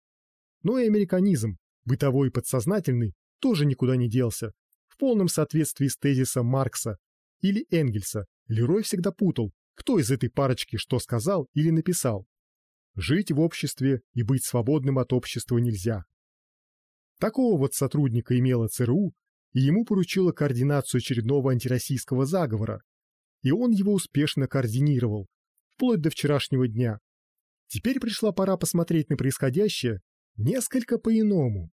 Но и американизм, бытовой и подсознательный, тоже никуда не делся. В полном соответствии с тезисом Маркса или Энгельса Лерой всегда путал, кто из этой парочки что сказал или написал. Жить в обществе и быть свободным от общества нельзя. Такого вот сотрудника имела ЦРУ, и ему поручила координацию очередного антироссийского заговора. И он его успешно координировал, вплоть до вчерашнего дня. Теперь пришла пора посмотреть на происходящее несколько по-иному.